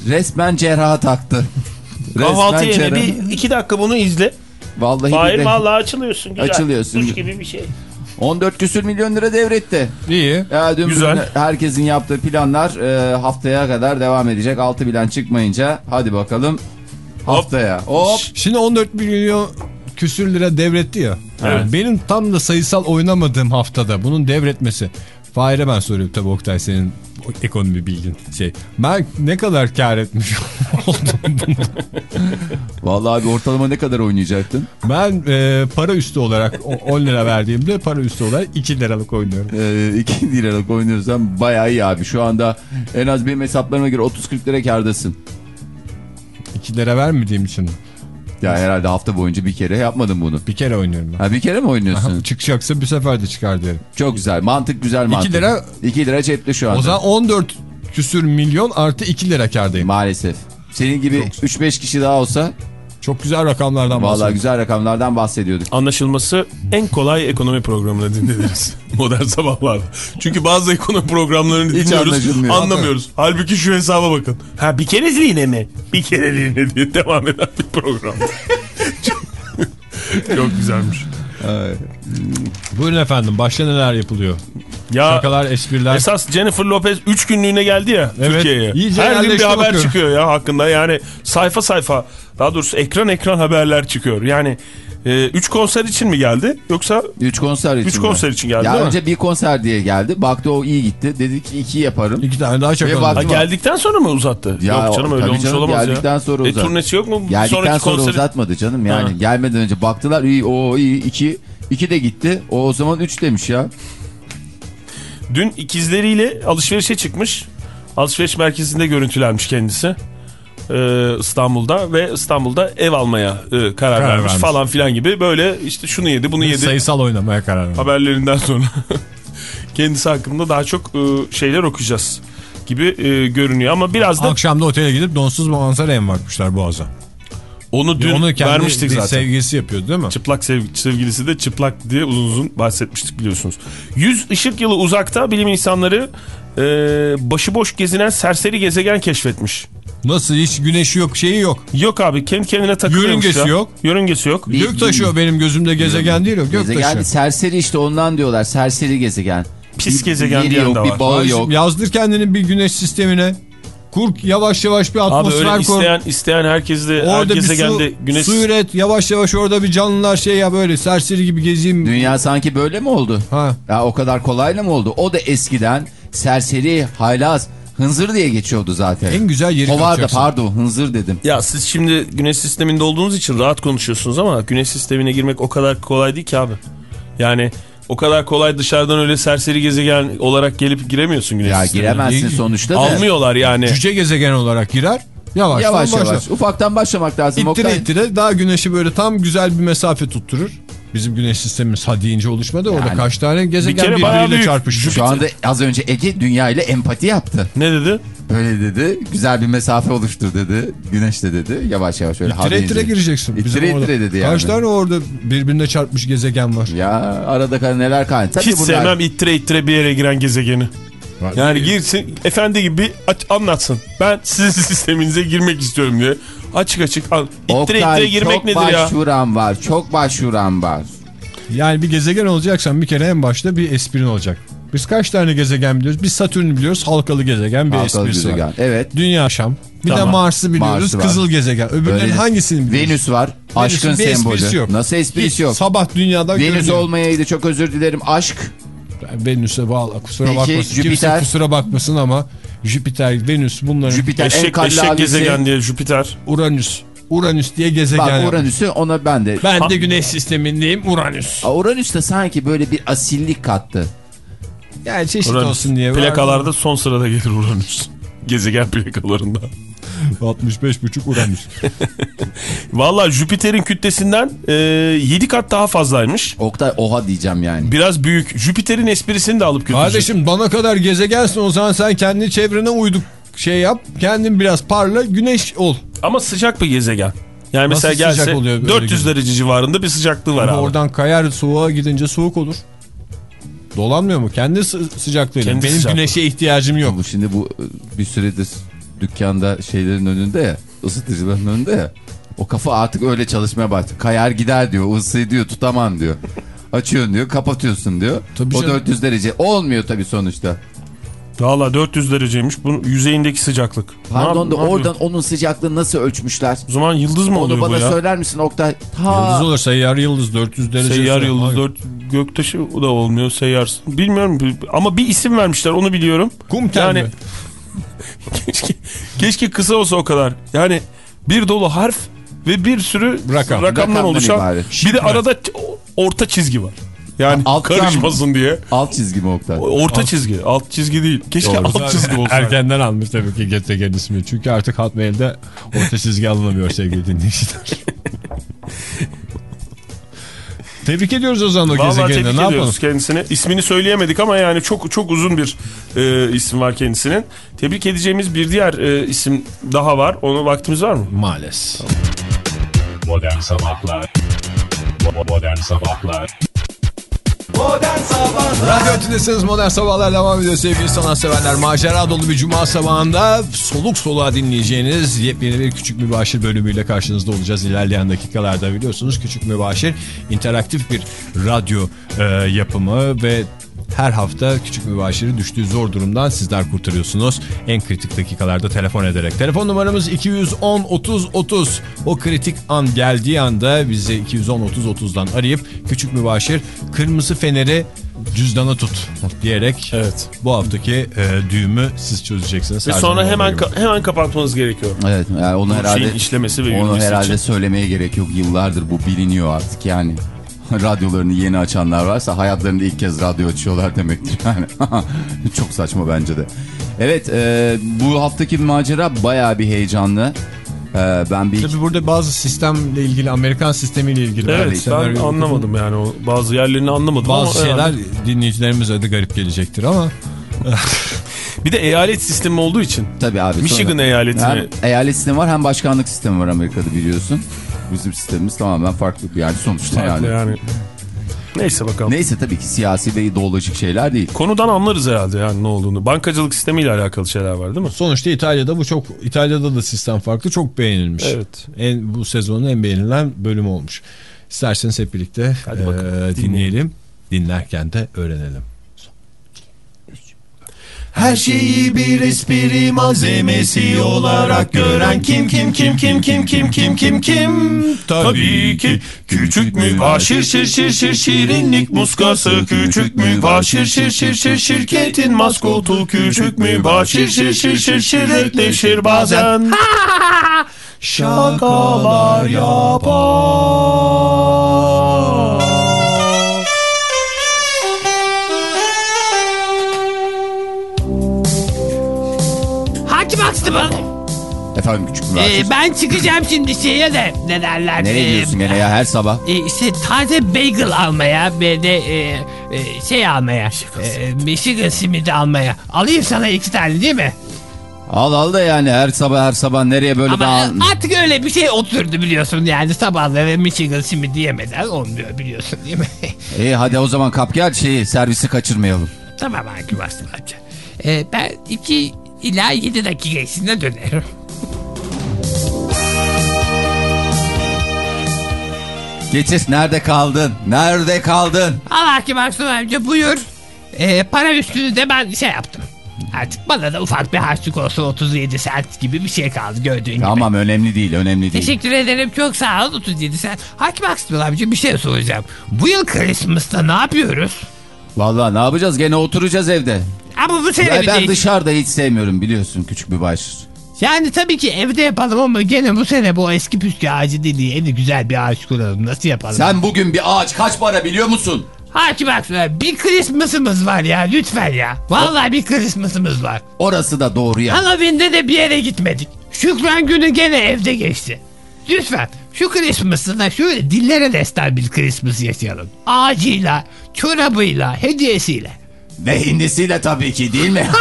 F: Resmen cerraha taktı. Resmen
E: Kahvaltı
F: yerine
E: bir iki dakika bunu izle.
F: Vallahi
E: Hayır
F: billahi.
E: vallahi açılıyorsun güzel.
F: Açılıyorsun.
E: Kuş gibi bir şey.
F: 14 küsür milyon lira devretti.
C: İyi.
F: Ya dün
E: Güzel.
F: herkesin yaptığı planlar e, haftaya kadar devam edecek. 6 bilen çıkmayınca hadi bakalım haftaya. Hop.
C: Şimdi 14 milyon küsür lira devretti ya.
E: Evet.
C: Benim tam da sayısal oynamadığım haftada bunun devretmesi. Fahir'e ben soruyorum tabii Oktay senin ekonomi bilgin şey. Ben ne kadar kar etmiş oldum bundan?
F: Vallahi abi ortalama ne kadar oynayacaktın?
C: Ben e, para üstü olarak o- 10 lira verdiğimde para üstü olarak 2 liralık oynuyorum.
F: E, 2 liralık oynuyorsan bayağı iyi abi. Şu anda en az benim hesaplarıma göre 30-40 lira kardasın.
C: 2 lira vermediğim için
F: Ya herhalde hafta boyunca bir kere yapmadım bunu.
C: bir kere oynuyorum ben.
F: Ha bir kere mi oynuyorsun?
C: Çıkacaksa bir sefer de çıkar derim.
F: Çok güzel. Mantık güzel mantık.
C: lira-
F: 2 lira cepte şu anda.
C: O zaman 14 küsür milyon artı 2 lira kardayım.
F: Maalesef. Senin gibi 3-5 kişi daha olsa
C: Çok güzel rakamlardan
F: vallahi
C: bahsediyorum.
F: güzel rakamlardan bahsediyorduk.
E: Anlaşılması en kolay ekonomi programını dinlediniz. Modern sabahlarda. Çünkü bazı ekonomi programlarını
F: Hiç
E: dinliyoruz anlamıyoruz. Halbuki şu hesaba bakın. Ha bir kereliğine mi? Bir kereliğine diye devam eden bir program. çok, çok güzelmiş.
C: Buyurun efendim başka neler yapılıyor?
E: Ya
C: Şakalar, espriler.
E: esas Jennifer Lopez 3 günlüğüne geldi ya
C: Evet,
E: Türkiye'ye. Her gün bir haber
C: bakıyorum.
E: çıkıyor ya hakkında. Yani sayfa sayfa daha doğrusu ekran ekran haberler çıkıyor. Yani 3 konser için mi geldi yoksa
F: 3 konser için.
E: Üç
F: mi?
E: konser için geldi
F: Ya
E: mi?
F: önce bir konser diye geldi. Baktı o iyi gitti. Dedi ki 2 yaparım.
C: İki tane daha
F: Ve
C: çakalım.
E: Ha, geldikten sonra mı uzattı?
F: Ya,
E: Yok canım öyle olmuş
F: canım,
E: olamaz
F: geldikten
E: ya.
F: sonra
E: e,
F: uzattı.
E: turnesi yok mu?
F: Geldikten
E: Sonraki
F: sonra
E: konseri...
F: uzatmadı canım. Yani
E: Ha.
F: gelmeden önce baktılar iyi o iyi 2 2 de gitti. O o zaman 3 demiş ya.
E: Dün ikizleriyle alışverişe çıkmış. Alışveriş merkezinde görüntülenmiş kendisi. Ee, İstanbul'da ve İstanbul'da ev almaya e, karar,
C: Karar
E: vermiş,
C: vermiş.
E: falan filan gibi böyle işte şunu yedi bunu yedi
C: Sayısal oynamaya karar verdim.
E: haberlerinden sonra kendisi hakkında daha çok e, şeyler okuyacağız gibi e, görünüyor ama biraz da
C: Akşam da otele gidip donsuz manzara ev bakmışlar Boğaz'a.
E: onu dün
C: Onu kendi
E: vermiştik zaten.
C: sevgilisi yapıyor değil mi?
E: Çıplak sev- sevgilisi de çıplak diye uzun uzun bahsetmiştik biliyorsunuz. 100 ışık yılı uzakta bilim insanları e, başıboş gezinen serseri gezegen keşfetmiş.
C: Nasıl hiç güneşi yok şeyi yok.
E: Yok abi kendi kendine takılıyormuş
C: Yörüngesi
E: ya.
C: yok.
E: Yörüngesi yok.
F: Bir-
C: Gök taşı o benim gözümde gezegen değil o gök
F: Gezegen
C: taşı.
F: serseri işte ondan diyorlar. Serseri gezegen.
E: Pis
F: Bir
E: gezegen
F: yeri
E: diyen
F: yok,
E: de
F: bir
E: var.
F: bağı
C: Kardeşim,
F: yok.
C: Yazdır kendini bir güneş sistemine. Kur yavaş yavaş bir
E: Abi
C: atmosfer
E: öyle
C: kur.
E: isteyen, isteyen herkes de her
C: Orada bir
E: gezegende
C: su,
E: güneş...
C: su üret yavaş yavaş orada bir canlılar şey ya böyle serseri gibi gezeyim.
F: Dünya sanki böyle mi oldu?
C: Ha.
F: Ya o kadar kolayla mı oldu? O da eskiden serseri, haylaz, hınzır diye geçiyordu zaten.
C: En güzel yeri kapacaksın.
F: pardon hınzır dedim.
E: Ya siz şimdi güneş sisteminde olduğunuz için rahat konuşuyorsunuz ama güneş sistemine girmek o kadar kolay değil ki abi. Yani o kadar kolay dışarıdan öyle serseri gezegen olarak gelip giremiyorsun güneş
F: Ya
E: sistemine.
F: giremezsin sonuçta da.
E: Almıyorlar yani.
C: Cüce gezegen olarak girer. Yavaş
F: Yavaş yavaş. Ufaktan başlamak lazım.
C: İttire
F: Oktay.
C: ittire daha güneşi böyle tam güzel bir mesafe tutturur. Bizim güneş sistemimiz ha deyince oluşmadı. Orada
F: Yani.
C: kaç tane
E: Bir
C: gezegen
E: bayağı
C: birbiriyle
E: büyük.
C: çarpıştı.
F: Şu anda az önce Ege dünya ile empati yaptı.
E: Ne dedi?
F: Öyle dedi. Güzel bir mesafe oluştur dedi. Güneş de dedi. Yavaş yavaş öyle.
C: İttire ittire gireceksin.
F: İttire
C: orada.
F: ittire dedi yani.
C: Kaç tane orada birbirine çarpmış gezegen var.
F: Ya arada neler kaynıyor. Tabii
E: Hiç
F: bunlar-
E: sevmem ittire ittire bir yere giren gezegeni.
C: Var.
E: Yani girsin efendi gibi aç, anlatsın. Ben sizin sisteminize girmek istiyorum diye. Açık açık an. İttire
F: Oktay,
E: ittire girmek
F: çok
E: nedir ya?
F: başvuran var. Çok başvuran var.
C: Yani bir gezegen olacaksan bir kere en başta bir esprin olacak. Biz kaç tane gezegen biliyoruz? Biz Satürn'ü biliyoruz. Halkalı gezegen bir
F: Halkalı
C: esprisi
F: gezegen.
C: var.
F: Evet.
C: Dünya Şam. Bir
E: Tamam.
C: de Mars'ı biliyoruz.
F: Mars'ı var.
C: Kızıl gezegen. Öbürlerin
F: Öyle-
C: hangisini biliyoruz?
F: Venüs var. Aşkın sembolü.
C: esprisi yok.
F: Nasıl esprisi
C: Hiç
F: yok?
C: Sabah dünyada
F: Venüs
C: görünüyor.
F: olmayaydı çok özür dilerim. Aşk.
C: Venüs'e bağlı. Kusura
F: Peki,
C: bakmasın. Kimse
F: Jüpiter?
C: kusura bakmasın ama Jüpiter, Venüs bunların
F: Jüpiter en
E: Eşek,
F: kalli
E: eşek
F: abisi.
E: gezegen diye Jüpiter.
C: Uranüs. Uranüs diye gezegen.
F: Bak. Uranüs'ü ona ben de.
C: Ben de güneş sistemindeyim Uranüs.
F: Aa, Uranüs de sanki böyle bir asillik kattı.
C: Yani çeşit
E: Uranüs.
C: olsun diye.
E: Plakalarda son sırada gelir Uranüs. Gezegen plakalarında.
C: 65,5 Uranüs.
E: Valla Jüpiter'in kütlesinden e, 7 kat daha fazlaymış.
F: Oktay oha diyeceğim yani.
E: Biraz büyük. Jüpiter'in esprisini de alıp götürecek.
C: Kardeşim bana kadar gezegensin o zaman sen kendi çevrene uyduk şey yap. Kendin biraz parla güneş ol.
E: Ama sıcak bir gezegen. Yani
C: Nasıl
E: mesela gelse
C: oluyor böyle
E: 400
C: gezegen?
E: derece civarında bir sıcaklığı var
C: Ama
E: abi.
C: oradan kayar soğuğa gidince soğuk olur. Dolanmıyor mu? Kendi sı- sıcaklığıyla.
E: Kendi
C: Benim
E: sıcaklığı.
C: güneşe ihtiyacım yok.
F: Bu şimdi bu bir süredir dükkanda şeylerin önünde ya ısıtıcıların önünde ya. O kafa artık öyle çalışmaya başladı. Kayar gider diyor. Isı diyor tutamam diyor. Açıyorsun diyor kapatıyorsun diyor.
C: Tabii
F: o
C: canım.
F: 400 derece olmuyor tabii sonuçta.
E: Valla 400 dereceymiş. Bunun yüzeyindeki sıcaklık.
F: Pardon da
E: yapıyor?
F: oradan onun sıcaklığını nasıl ölçmüşler?
E: O zaman yıldız mı
F: Onu
E: oluyor bu
F: bana
E: ya?
F: söyler misin Oktay?
C: Yıldız
F: Ta
C: olur seyyar yıldız 400 derece.
E: Seyyar yıldız
C: Ay,
E: 4 göktaşı o da olmuyor seyyar. Bilmiyorum ama bir isim vermişler onu biliyorum.
C: Kumtel
E: yani
C: mi?
E: Keşke, keşke kısa olsa o kadar. Yani bir dolu harf ve bir sürü
C: Rakam.
E: rakamdan
F: Rakamdan
E: oluşan
F: ibaret.
E: bir de arada orta çizgi var. Yani
F: Alttan-
E: karışmasın diye.
F: alt çizgi mi Oktay?
E: Orta çizgi, alt çizgi değil. Keşke
F: Doğru.
E: alt çizgi olsa.
C: Erkenden almış tabii ki gezegen ismi. Çünkü artık Hotmail'de orta çizgi alınamıyor sevgili dinleyiciler. Tebrik ediyoruz o zaman o
E: Vallahi
C: gezegenine.
E: tebrik
C: Ne yapalım?
E: ediyoruz kendisini. İsmini söyleyemedik ama yani çok çok uzun bir e, isim var kendisinin. Tebrik edeceğimiz bir diğer e, isim daha var. Ona vaktimiz var mı?
C: Maalesef.
A: Modern Sabahlar Modern Sabahlar
C: Radyo Tülesi'niz Modern Sabahlar devam ediyor sevgili sanatseverler. Macera dolu bir cuma sabahında soluk soluğa dinleyeceğiniz yepyeni bir Küçük Mübaşir bölümüyle karşınızda olacağız. İlerleyen dakikalarda biliyorsunuz Küçük Mübaşir interaktif bir radyo e, yapımı ve her hafta Küçük Mübaşir'i düştüğü zor durumdan sizler kurtarıyorsunuz. En kritik dakikalarda telefon ederek. Telefon numaramız 210 30 30. O kritik an geldiği anda bizi 210 30 30'dan arayıp Küçük Mübaşir kırmızı feneri cüzdana tut diyerek
E: Evet.
C: bu haftaki e, düğümü siz çözeceksiniz.
E: Ve
C: Her
E: sonra hemen ka- hemen kapatmanız gerekiyor.
F: Evet yani onu
E: Bu
F: herhalde
E: işlemesi ve
F: onu herhalde
E: için.
F: söylemeye gerek yok. Yıllardır bu biliniyor artık yani. Radyolarını yeni açanlar varsa hayatlarında ilk kez radyo açıyorlar demektir yani. Çok saçma bence de. Evet e, bu haftaki macera bayağı bir heyecanlı. E, ben bir
C: Tabii burada bazı sistemle ilgili Amerikan sistemiyle ilgili.
E: Evet ben anlamadım yani o bazı yerlerini anlamadım
C: Bazı
E: ama
C: şeyler
E: herhalde-
C: dinleyicilerimize de garip gelecektir ama
E: bir de eyalet sistemi olduğu için
F: tabii abi.
E: Michigan
F: sonra-
E: eyaletine
F: Hem eyalet sistemi var hem başkanlık sistemi var Amerika'da biliyorsun. Bizim sistemimiz tamamen farklı yani sonuçta
E: farklı
F: yani.
E: yani. Neyse bakalım.
F: Neyse tabii ki siyasi ve ideolojik şeyler değil.
E: Konudan anlarız herhalde yani ne olduğunu. Bankacılık sistemiyle alakalı şeyler var değil mi?
C: sonuçta İtalya'da bu çok İtalya'da da sistem farklı çok beğenilmiş.
E: Evet.
C: En, bu sezonun en beğenilen bölümü olmuş. İsterseniz hep birlikte
E: Hadi
C: e,
E: bakalım,
C: dinleyelim. Dinlerken de öğrenelim.
B: Her şeyi bir espri malzemesi olarak gören kim kim kim kim kim kim kim kim kim?
E: Tabii ki. Küçük mübaşir şir şir şir şirinlik muskası. Küçük mübaşir şir şir şir şirketin maskotu. Küçük mübaşir şir şir şir şirretleşir bazen. Şakalar yapar.
I: Hakim Akstıbıl.
F: Efendim küçük bir
I: Ee, ben çıkacağım şimdi şeye de ne derler.
F: Nereye
I: ee,
F: gidiyorsun gene ya her sabah?
I: e, işte taze bagel almaya ve de e, e, şey almaya. E, Michigan simidi almaya. Alayım sana iki tane değil mi?
F: Al al da yani her sabah her sabah nereye böyle
I: Ama
F: daha...
I: e, artık öyle bir şey oturdu biliyorsun yani sabahları Michigan simidi yemeden olmuyor biliyorsun değil mi?
F: İyi hadi o zaman kap gel şeyi servisi kaçırmayalım.
I: tamam Hakim Akstıbıl amca. E, ben iki ila yedi dakika içinde dönerim.
F: Geçir nerede kaldın? Nerede kaldın?
I: Al Hakim Aksum amca buyur. Ee, para üstünü de ben şey yaptım. Artık bana da ufak bir harçlık olsun 37 sent gibi bir şey kaldı gördüğün gibi.
F: Tamam önemli değil önemli değil.
I: Teşekkür ederim çok sağ ol 37 sent. Hakim Aksum amca bir şey soracağım. Bu yıl Christmas'ta ne yapıyoruz?
F: Vallahi ne yapacağız gene oturacağız evde.
I: Ama bu sene
F: ben
I: değiş-
F: dışarıda hiç sevmiyorum biliyorsun küçük bir baş.
I: Yani tabii ki evde yapalım ama gene bu sene bu eski püskü ağacı değil yeni güzel bir ağaç kuralım. Nasıl yapalım?
F: Sen bugün bir ağaç kaç para biliyor musun?
I: Hakim Aksum amca bir Christmas'ımız var ya lütfen ya. Vallahi bir Christmas'ımız var.
F: Orası da doğru ya.
I: Halloween'de de bir yere gitmedik. Şükran günü gene evde geçti. Lütfen şu Christmas'ı da şöyle dillere destan bir Christmas yaşayalım. Ağacıyla, çorabıyla, hediyesiyle.
F: Ve hindisiyle tabii ki değil mi?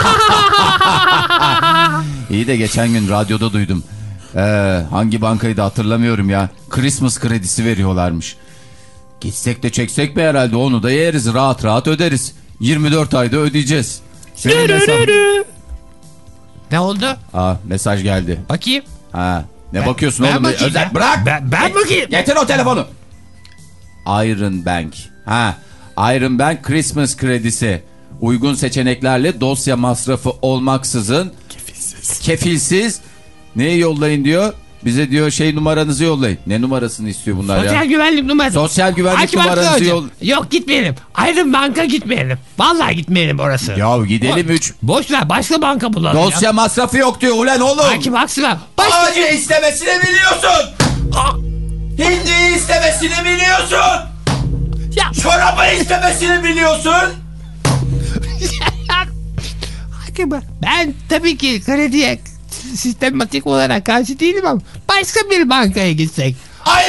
F: İyi de geçen gün radyoda duydum. Ee, hangi bankayı da hatırlamıyorum ya. Christmas kredisi veriyorlarmış. Gitsek de çeksek mi herhalde onu da yeriz rahat rahat öderiz. 24 ayda ödeyeceğiz. Senin mesaj...
I: Ne oldu?
F: Aa, mesaj geldi.
I: Bakayım.
F: Ha, Ne bakıyorsun
I: ben
F: oğlum?
I: bakayım
F: Özel... Bırak.
I: Ben- ben
F: Ge-
I: bakayım.
F: Getir o telefonu. Iron Bank. Ha. Iron Bank Christmas kredisi. Uygun seçeneklerle dosya masrafı olmaksızın kefilsiz. Kefilsiz. Neyi yollayın diyor? Bize diyor şey numaranızı yollayın. Ne numarasını istiyor bunlar
I: Sosyal
F: ya?
I: güvenlik numarası.
F: Sosyal güvenlik
I: Hakkı
F: numaranızı yol...
I: Yok gitmeyelim. Ayrım banka gitmeyelim. Vallahi gitmeyelim orası.
F: Ya gidelim 3.
I: Boş ver başka banka bulalım ya.
F: Dosya masrafı yok diyor ulan oğlum.
I: Hakim Haksılar. Başka...
F: Ağacı istemesini biliyorsun. Hindi istemesini biliyorsun.
I: Ya,
F: Çorabı istemesini biliyorsun.
I: Bey, ben tabii ki krediye sistematik olarak karşı değilim ama başka bir bankaya gitsek.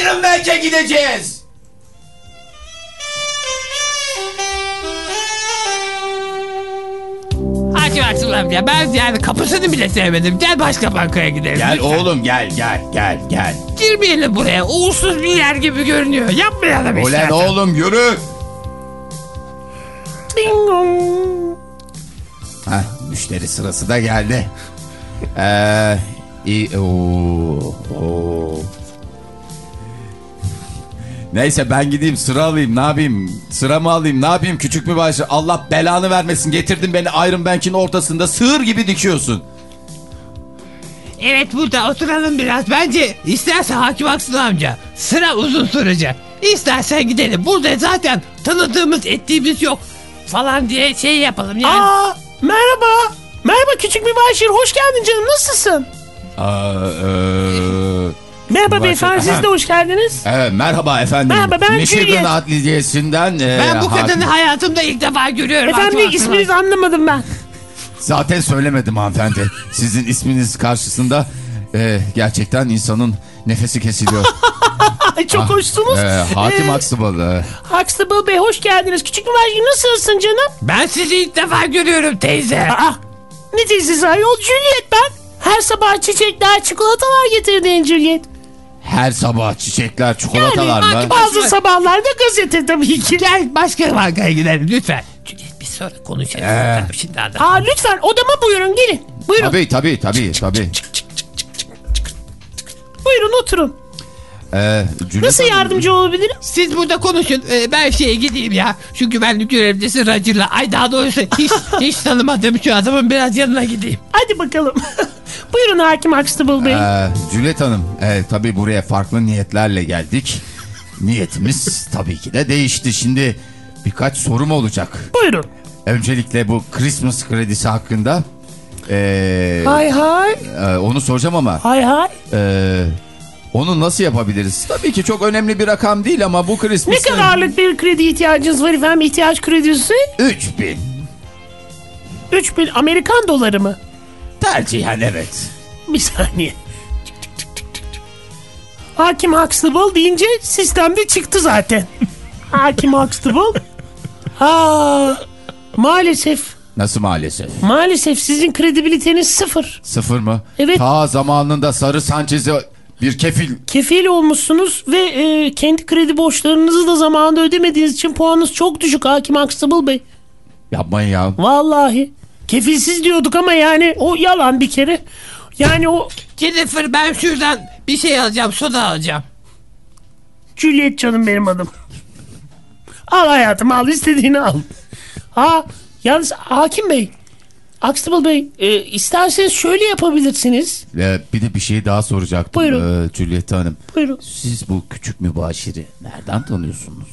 F: Iron Bank'e gideceğiz.
I: Hakim Haksılar ya ben yani kapısını bile sevmedim. Gel başka bankaya gidelim.
F: Gel
I: lütfen.
F: oğlum gel gel gel gel.
I: Girmeyelim buraya. Uğursuz bir yer gibi görünüyor. Yapmayalım
F: Ulan
I: istersen.
F: oğlum yürü. Heh, müşteri sırası da geldi. Eee iyi, oo, oo. Neyse ben gideyim sıra alayım ne yapayım sıramı alayım ne yapayım küçük mübaşir Allah belanı vermesin getirdin beni Iron Bank'in ortasında sığır gibi dikiyorsun.
I: Evet burada oturalım biraz. Bence istersen Hakim Aksın amca. Sıra uzun sürecek. İstersen gidelim. Burada zaten tanıdığımız ettiğimiz yok. Falan diye şey yapalım yani.
J: Aa, merhaba. Merhaba küçük mübaşir. Hoş geldin canım. Nasılsın?
F: Aa, eee,
J: Merhaba beyefendi. Siz de hoş geldiniz.
F: evet, merhaba efendim.
J: Merhaba, ben
F: Michigan
J: Juliet.
F: Adliyesi'nden. eee,
I: ben bu kadını
F: hakim-
I: hayatımda ilk defa görüyorum.
J: Efendim
I: Aksın
J: isminizi anlamadım ben.
F: Zaten söylemedim hanımefendi. Sizin isminiz karşısında eee, gerçekten insanın nefesi kesiliyor.
J: Ay çok hoşsunuz.
F: Eee, hakim
J: Ee,
F: Aksıbal. eee.
J: Huxtable Bey hoş geldiniz. Küçük mübaşir nasılsın canım?
I: Ben sizi ilk defa görüyorum teyze.
J: Aa, ne teyzesi ayol? Juliet ben. Her sabah çiçekler, çikolatalar getirdin Juliet.
F: Her sabah çiçekler, çikolatalar
I: Yani,
F: mı?
J: Bazı sabahlarda gazete tabii ki.
I: Gel başka bankaya gidelim lütfen. Cüneyt biz sonra konuşalım.
F: Ee.
I: Tamam, Şimdi adam.
J: Aa lütfen odama buyurun gelin. Buyurun.
F: Tabii tabii tabii tabii.
J: Buyurun oturun.
F: Eee, Juliet
J: Nasıl
F: Hanım-
J: yardımcı olabilirim?
I: Siz burada konuşun. Ee, ben şeye gideyim ya. Şu güvenlik görevlisi Roger'la. Ay daha doğrusu hiç, hiç tanımadığım şu adamın biraz yanına gideyim.
J: Hadi bakalım. buyurun Hakim Huxtable Bey.
F: Ee, Juliet Hanım, e, tabii buraya farklı niyetlerle geldik. Niyetimiz tabii ki de değişti. Şimdi birkaç sorum olacak.
J: Buyurun.
F: Öncelikle bu Christmas kredisi hakkında. Ee,
J: Hay hay.
F: e, onu soracağım ama
J: Hay hay.
F: e, onu nasıl yapabiliriz? Tabii ki çok önemli bir rakam değil ama bu Christmas...
J: Ne kadarlık bir kredi ihtiyacınız var efendim? İhtiyaç kredisi
F: 3000.
J: 3000 Amerikan doları mı?
F: Tercihen evet.
J: Bir saniye. Hakim Huxtable deyince sistemde çıktı zaten. Hakim Huxtable. Ha, maalesef.
F: Nasıl maalesef?
J: Maalesef sizin kredibiliteniz sıfır.
F: Sıfır mı?
J: Evet.
F: Ta zamanında Sarı Sanchez'e bir kefil
J: Kefil olmuşsunuz ve e, kendi kredi borçlarınızı da zamanında ödemediğiniz için puanınız çok düşük Hakim Huxtable Bey.
F: yapmayın ya.
J: Vallahi. Kefilsiz diyorduk ama yani o yalan bir kere. Yani o
I: Jennifer ben şuradan bir şey alacağım. Soda alacağım.
J: Juliet canım benim adım. Al hayatım al istediğini al. Ha yalnız hakim bey. Huxtable Bey e, isterseniz şöyle yapabilirsiniz.
F: Ee, bir de bir şey daha soracaktım
J: Buyurun.
F: ee, Juliet Hanım.
J: Buyurun.
F: Siz bu küçük mübaşiri nereden tanıyorsunuz?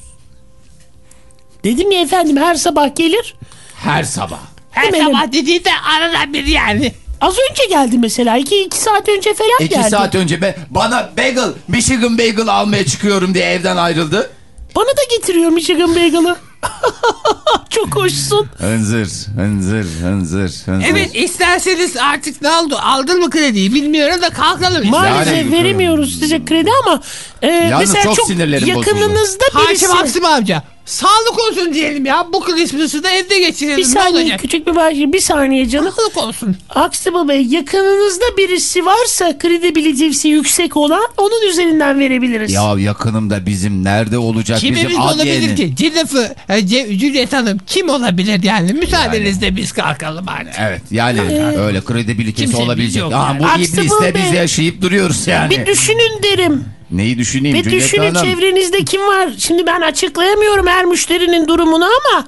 J: Dedim ya efendim her sabah gelir.
F: Her sabah.
I: Her
J: Hemen
I: sabah dediği de arada bir yani.
J: Az önce geldi mesela. iki, iki saat önce falan
F: İki
J: geldi.
F: saat önce be, bana bagel, Michigan bagel almaya çıkıyorum diye evden ayrıldı.
J: Bana da getiriyor Michigan Bagel'ı. Çok hoşsun.
F: Hınzır, hınzır, hınzır, hınzır.
I: Evet isterseniz artık ne oldu? Aldın mı krediyi bilmiyorum da kalkalım.
J: Maalesef
F: Yani-
J: veremiyoruz size kredi ama e, mesela
F: çok
J: çok
F: sinirlerim bozuldu.
J: yakınınızda birisi.
I: Hakim Aksım amca. Sağlık olsun diyelim ya. Bu Christmas'ı da evde geçirelim.
J: Bir
I: ne
J: saniye
I: olacak?
J: küçük bir bahşiş. Bir saniye canım.
I: Sağlık olsun.
J: Aksibıl Bey yakınınızda birisi varsa kredibilitesi yüksek olan onun üzerinden verebiliriz.
F: Ya yakınımda bizim nerede olacak
I: Kimimiz
F: bizim
I: olabilir
F: adliyenin?
I: ki? Jennifer, e, Ce- Juliet Hanım kim olabilir yani? Müsaadenizle biz kalkalım artık.
F: Evet yani öyle kredibilitesi
I: Kimse
F: olabilecek.
I: yok
F: Aa,
I: yani.
F: bu
J: Aksibıl
F: iblisle
J: Bey.
F: biz yaşayıp duruyoruz yani.
J: Bir düşünün derim.
F: Neyi düşüneyim
J: Ve
F: Juliet
J: düşünün
F: Hanım?
J: çevrenizde kim var? Şimdi ben açıklayamıyorum her müşterinin durumunu ama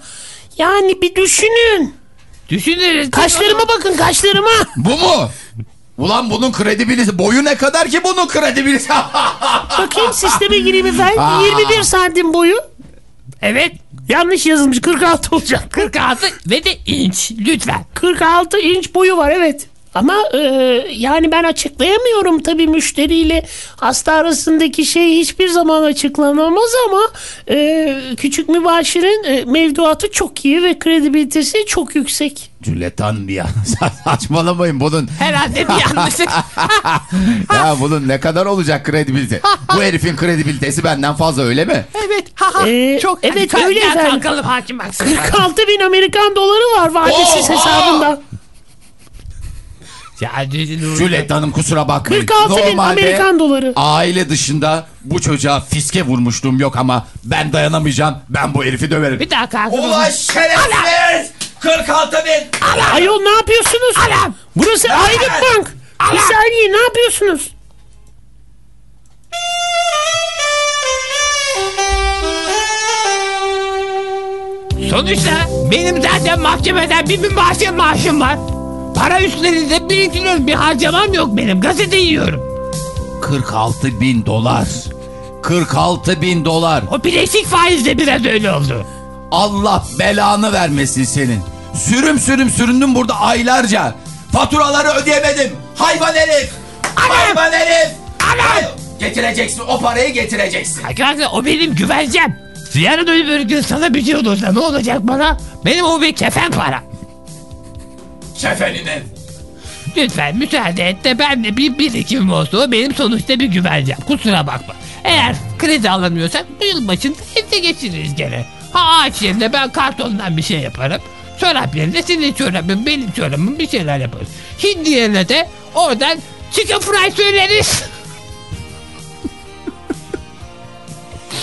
J: yani bir düşünün.
I: Düşünürüz.
J: Kaşlarıma bakın kaşlarıma.
F: Bu mu? Ulan bunun kredibilitesi boyu ne kadar ki bunun kredibilitesi?
J: Bakayım sisteme gireyim efendim.
F: Aa.
J: 21 santim boyu.
I: Evet.
J: Yanlış yazılmış 46 olacak.
I: 46 ve de inç lütfen.
J: 46 inç boyu var evet. Ama e, yani ben açıklayamıyorum tabii müşteriyle hasta arasındaki şey hiçbir zaman açıklanamaz ama e, küçük mübaşirin e, mevduatı çok iyi ve kredibilitesi çok yüksek.
F: Juliet Hanım ya saçmalamayın bunun.
I: Herhalde bir yanlışlık.
F: ya bunun ne kadar olacak kredibilite? Bu herifin kredibilitesi benden fazla öyle mi?
I: evet.
J: Ee,
I: Çok
J: evet,
I: Hadi
J: öyle efendim.
I: kalkalım hakim baksın.
J: 46 bin Amerikan doları var vadesiz hesabında.
I: Ya dedin
F: Juliet Hanım kusura bakmayın.
J: 46 bin Amerikan doları.
F: aile dışında bu çocuğa fiske vurmuşluğum yok ama ben dayanamayacağım. Ben bu herifi döverim.
I: Bir kalkalım.
F: Ulan şerefsiz! 46 bin!
J: Ayol ne yapıyorsunuz? Burası Ayrık Bank. Bir saniye ne yapıyorsunuz?
I: Sonuçta benim zaten mahkemeden bir bin maaşım maaşım var. Para üstlerinde biriktiriyorum. Bir harcamam yok benim. Gazete yiyorum.
F: 46 bin dolar. 46 bin dolar.
I: O bileşik faiz de biraz öyle oldu.
F: Allah belanı vermesin senin. Sürüm sürüm süründüm burada aylarca. Faturaları ödeyemedim. Hayvan herif. Hayvan herif. Hay- Getireceksin o parayı getireceksin.
I: Arkadaşlar o benim güvencem. Yarın öbür gün sana bir şey olursa ne olacak bana? Benim o bir kefen para.
F: Kefenine.
I: Lütfen müsaade et de ben de bir birikimim olsa o benim sonuçta bir güvencem. Kusura bakma. Eğer kredi alamıyorsak bu yıl başında evde geçiririz gene. Ha ağaç yerine ben kartondan bir şey yaparım. Çorap yerine senin çorabın benim çorabım bir şeyler yaparız. Hindi yerine de oradan chicken fry söyleriz.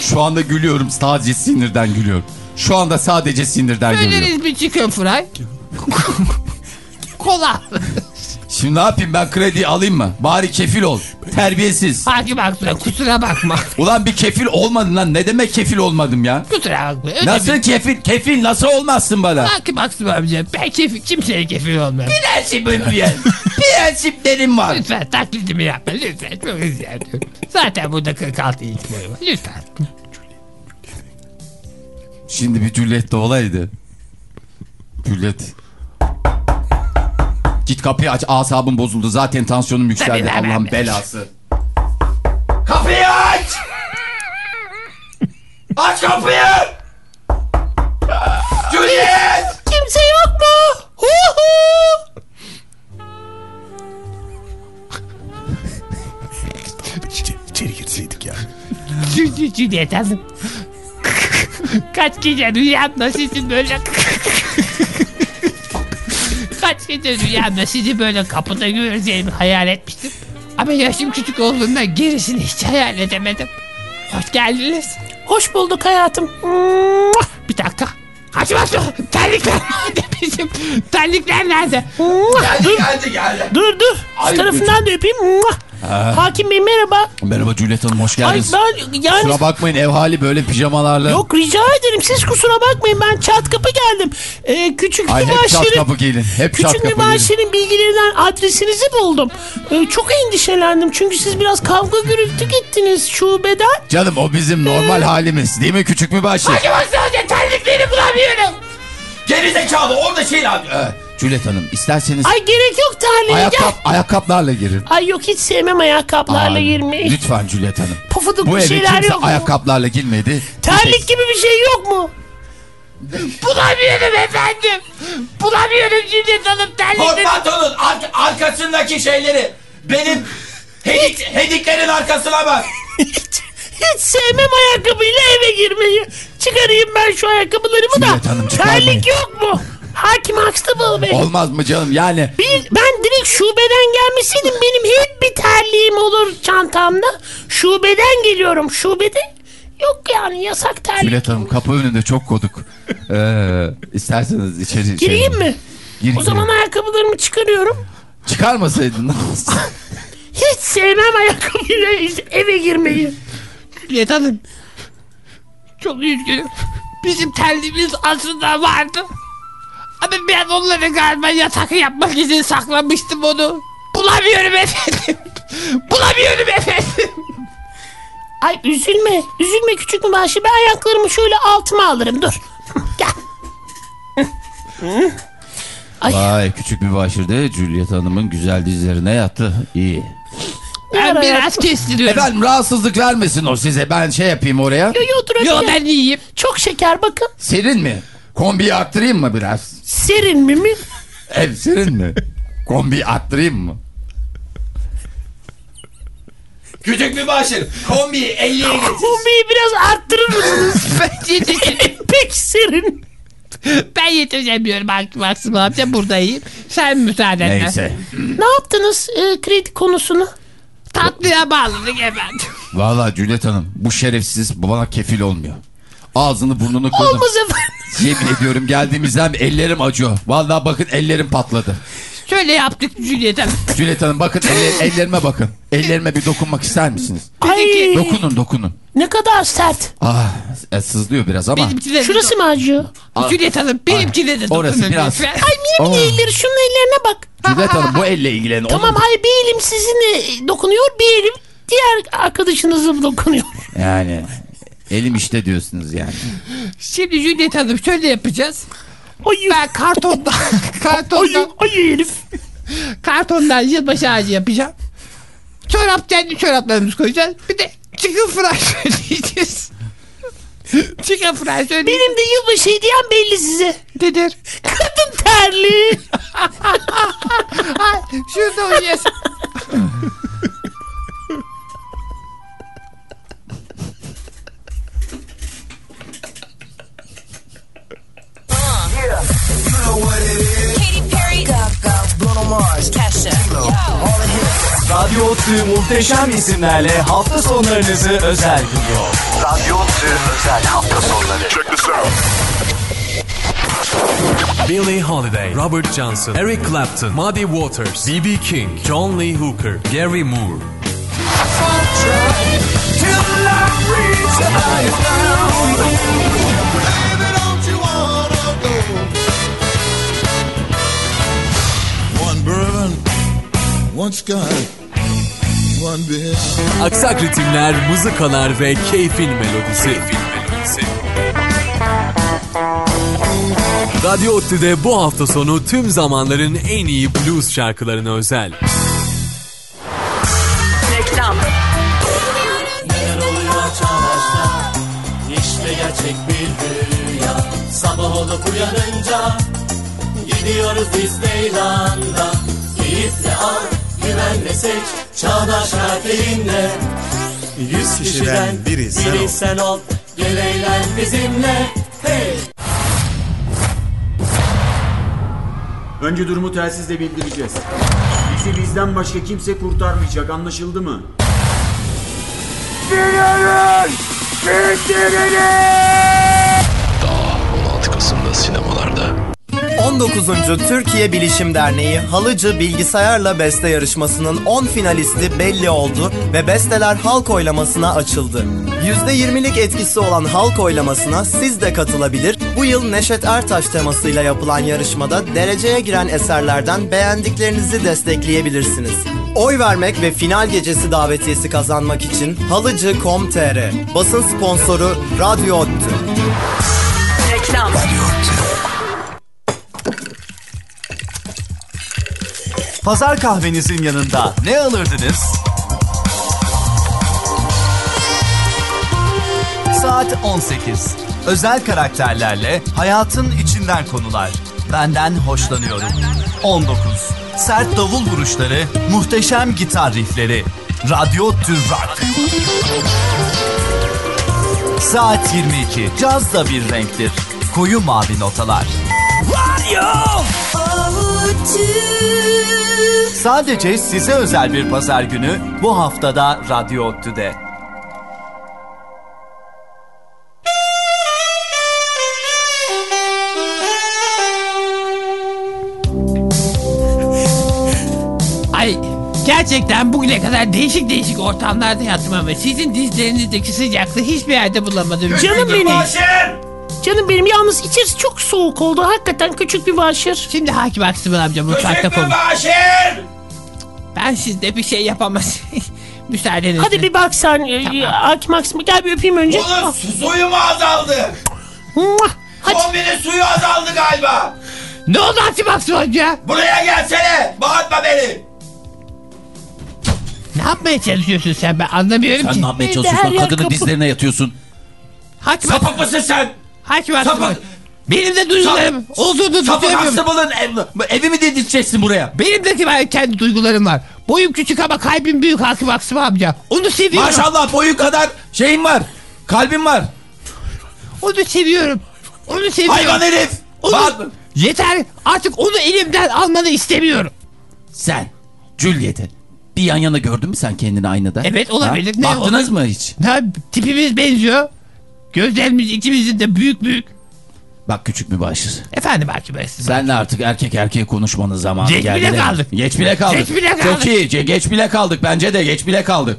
F: Şu anda gülüyorum sadece sinirden gülüyorum. Şu anda sadece sinirden gülüyorum.
I: Söyleriz bir chicken fry. Kola.
F: Şimdi ne yapayım ben kredi alayım mı? Bari kefil ol. Terbiyesiz.
I: Hakim Aksu'ya kusura bakma.
F: Ulan bir kefil olmadın lan. Ne demek kefil olmadım ya?
I: Kusura bakma. Öyle
F: Nasıl
I: bir-
F: kefil? Kefil nasıl olmazsın bana?
I: Hakim Aksu amca ben kefil, kimseye kefil olmam.
F: Prensibim diye. Prensiplerim var.
I: Lütfen taklidimi yapma lütfen çok ediyorum. Zaten burada 46 inç boyu var lütfen.
F: Şimdi bir Juliet de olaydı. Juliet. Git kapıyı aç asabım bozuldu. Zaten tansiyonum yükseldi. Allah'ın belası. Kapıyı aç! aç kapıyı! Juliet!
J: Kimse yok mu? Hu hu.
E: İçeri, girseydik ya.
I: Cülyet Hanım. Kaç gece rüyamda sizi böyle... Kaç gece rüyamda sizi böyle kapıda göreceğimi hayal etmiştim. Ama yaşım küçük olduğundan gerisini hiç hayal edemedim. Hoş geldiniz.
J: Hoş bulduk hayatım.
I: Bir dakika. Hacı Basri terlikler nerede bizim? Terlikler nerede?
F: Geldi geldi geldi.
J: Dur dur. Şu
F: Ay,
J: tarafından da öpeyim. Mua. Hakim Bey merhaba.
F: Merhaba Juliet Hanım hoş
J: Ay
F: geldiniz.
J: ben yani
F: Kusura bakmayın ev hali böyle pijamalarla.
J: Yok rica ederim siz kusura bakmayın ben çat kapı geldim. Ee, küçük
F: Ay hep çat
J: mübaşirin,
F: kapı gelin. Hep çat
J: küçük
F: gelin.
J: mübaşirin bilgilerinden adresinizi buldum. Ee, çok endişelendim çünkü siz biraz kavga gürültü gittiniz şubeden.
F: Canım o bizim normal halimiz değil mi küçük mübaşir?
I: Hacı Basri Hoca terlikleri bulamıyorum.
F: Geri zekalı orada şey abi. Ee, Juliet Hanım isterseniz
J: Ay gerek yok terliğe gel.
F: ayakkabı, ayakkabılarla girin.
J: Ay yok hiç sevmem ayakkabılarla
F: Aa,
J: girmeyi.
F: Lütfen Juliet Hanım.
J: Pufuduk
F: Bu
J: bir şeyler yok mu?
F: ayakkabılarla girmedi.
J: Terlik gibi bir şey yok mu?
I: Bulamıyorum efendim. Bulamıyorum Cülyet Hanım terlikleri.
F: Portmantonun ar- arkasındaki şeyleri benim hedik, hediklerin arkasına bak.
J: Hiç, hiç sevmem ayakkabıyla eve girmeyi. Çıkarayım ben şu ayakkabılarımı da.
F: Juliet Hanım, çıkarmayın.
J: Terlik yok mu? Hakim Huxtable Bey.
F: Olmaz mı canım yani?
J: Bir, ben direkt şubeden gelmeseydim benim hep bir terliğim olur çantamda. Şubeden geliyorum. Şubede yok yani yasak terlik.
F: Juliet Hanım kapı önünde çok koduk. Ee, isterseniz içeri...
J: Gireyim mi?
F: Gir,
J: O zaman ayakkabılarımı çıkarıyorum.
F: Çıkarmasaydın.
J: Hiç sevmem ayakkabıyla eve girmeyi.
I: Juliet Hanım. Çok üzgünüm. Bizim terliğimiz aslında vardı. Ama ben onları galiba yatak yapmak için saklamıştım onu. Bulamıyorum efendim. Bulamıyorum efendim.
J: Ay üzülme. Üzülme küçük mübaşir. Ben ayaklarımı şöyle altıma alırım. Dur. Gel. Ay.
F: Vay küçük bir başırda Juliet Hanım'ın güzel dizlerine yattı. İyi.
I: Ben biraz kestiriyorum.
F: Efendim rahatsızlık vermesin o size. Ben şey yapayım oraya.
J: Yo yo dur
I: Yo ben iyiyim.
J: Çok şeker bakın.
F: Serin mi? Kombiyi arttırayım mı biraz?
J: Serin mi mi?
F: Ev serin mi? Kombiyi arttırayım mı? Küçük bir başır. Kombiyi 50'ye getir.
J: Kombiyi biraz arttırır mısınız?
I: Ben yetişemiyorum.
J: Pek serin.
I: Ben yetişemiyorum. Hakim Haksım amca buradayım. Sen müsaadenle.
F: Neyse.
J: Ne yaptınız e, kredi konusunu?
I: Tatlıya bağladık efendim.
F: Vallahi Juliet Hanım bu şerefsiz bana kefil olmuyor. Ağzını burnunu kırdım.
J: Olmaz efendim.
F: Yemin ediyorum geldiğimizden ellerim acıyor. Vallahi bakın ellerim patladı.
I: Şöyle yaptık Juliet Hanım.
F: Juliet Hanım bakın elle- ellerime bakın. Ellerime bir dokunmak ister misiniz?
J: Ay
F: Dokunun dokunun.
J: ne kadar sert.
F: Ah e, sızlıyor biraz ama.
J: Şurası mı acıyor?
F: Ah.
I: Juliet Hanım benimkine de
F: Orası
I: dokunun
F: biraz-
I: lütfen.
J: Ay
F: Oh.
J: elleri şunun ellerine bak.
F: Juliet Hanım bu elle ilgilenin.
J: Tamam hayır bir elim sizinle dokunuyor bir elim diğer arkadaşınızla dokunuyor.
F: Yani elim işte diyorsunuz yani.
I: Şimdi Juliet Hanım şöyle yapacağız.
J: Ay,
I: Ben kartondan, kartondan,
J: ay herif.
I: kartondan yılbaşı ağacı yapacağım. Çorap kendi çoraplarımızı koyacağız. Bir de chicken fry söyleyeceğiz. chicken fry söyleyeceğiz.
J: Benim de yılbaşı hediyem belli size.
I: Nedir?
J: Kadın terliği.
I: Ay, şurada oynayasın.
K: Katy Perry, Bruno Mars, Kesha.
B: Radyo Otü muhteşem isimlerle hafta sonlarınızı özel kılıyor.
L: Radyo Otü özel hafta sonları.
M: Billie Holiday, Robert Johnson, Eric Clapton, Muddy Waters, B.B. King, John Lee Hooker, Gary Moore.
N: One bourbon, one sky, one beer.
M: Aksak ritimler, mızıkalar ve keyfin melodisi. Radyo Otti'de bu hafta sonu tüm zamanların en iyi blues şarkılarına özel.
K: Reklam.
B: İşte gerçek bir rüya Sabah olup uyanınca Gidiyoruz Disneyland'a Keyifle al, güvenle seç Çağdaş kafeinle Yüz kişiden biri sen, ol Gel eğlen bizimle Hey!
O: Önce durumu telsizle bildireceğiz. Bizi bizden başka kimse kurtarmayacak anlaşıldı mı?
L: 16 Kasım'da sinemalarda.
B: 19. Türkiye Bilişim Derneği Halıcı Bilgisayarla Beste Yarışması'nın 10 finalisti belli oldu ve besteler halk oylamasına açıldı. %20'lik etkisi olan halk oylamasına siz de katılabilir. Bu yıl Neşet Ertaş temasıyla yapılan yarışmada dereceye giren eserlerden beğendiklerinizi destekleyebilirsiniz. Oy vermek ve final gecesi davetiyesi kazanmak için halıcı.com.tr Basın sponsoru Radyo Ottu.
K: Reklam.
B: Pazar kahvenizin yanında ne alırdınız? Saat 18. Özel karakterlerle hayatın içinden konular. Benden hoşlanıyorum. 19. Sert davul vuruşları, muhteşem gitar riffleri. Radyo Tür Rock.
H: Saat 22. Caz da bir renktir. Koyu mavi notalar. Sadece size özel bir pazar günü bu haftada Radyo Otü'de.
I: Ay gerçekten bugüne kadar değişik değişik ortamlarda yattım ama sizin dizlerinizdeki sıcaklığı hiçbir yerde bulamadım.
J: Canım benim. Canım benim yalnız içerisi çok soğuk oldu. Hakikaten küçük bir başır.
I: Şimdi Hakim Aksımıl amca mutfakta konuş. Ben sizde bir şey yapamaz. Müsaadenizle.
J: Hadi bir bak sen. Tamam. Hakim Aksım gel bir öpeyim önce.
G: Onun su suyu mu azaldı?
J: Muah! Hadi.
G: Kombinin suyu azaldı galiba.
I: Ne oldu Hakim Aksım amca?
G: Buraya gelsene. Bağırtma beni.
I: Ne yapmaya çalışıyorsun sen ben anlamıyorum
F: Sen
I: ki.
F: ne yapmaya
J: Her
F: çalışıyorsun?
J: yer
F: Kadının
J: kapı.
F: dizlerine yatıyorsun.
I: Hakim
G: Sapık mısın sen?
I: Hakim
G: Sapık.
I: Benim de duygularım olduğunu tutuyorum.
F: Aksımıl'ın ev, evi mi dedirteceksin buraya?
I: Benim de ben kendi duygularım var. Boyum küçük ama kalbim büyük Hakim Aksım amca. Onu seviyorum.
F: Maşallah boyu kadar şeyin var. Kalbin var.
I: Onu seviyorum. Onu seviyorum.
F: Hayvan herif.
I: Onu...
F: Bak.
I: Yeter artık onu elimden almanı istemiyorum.
F: Sen Juliet'i bir yan yana gördün mü sen kendini aynada?
I: Evet olabilir.
F: Ha?
I: Ne
F: Baktınız
I: olur?
F: mı hiç?
I: Ha, tipimiz benziyor. Gözlerimiz ikimizin de büyük büyük.
F: Bak küçük mübaşir.
I: Efendim Hakim Aksım.
F: Senle artık erkek erkeğe konuşmanın zamanı
I: Geç
F: geldi.
I: bile
F: de.
I: kaldık.
F: Geç bile kaldık.
I: Geç bile kaldık.
F: Çok iyi. Geç bile kaldık. Bence de geç bile kaldık.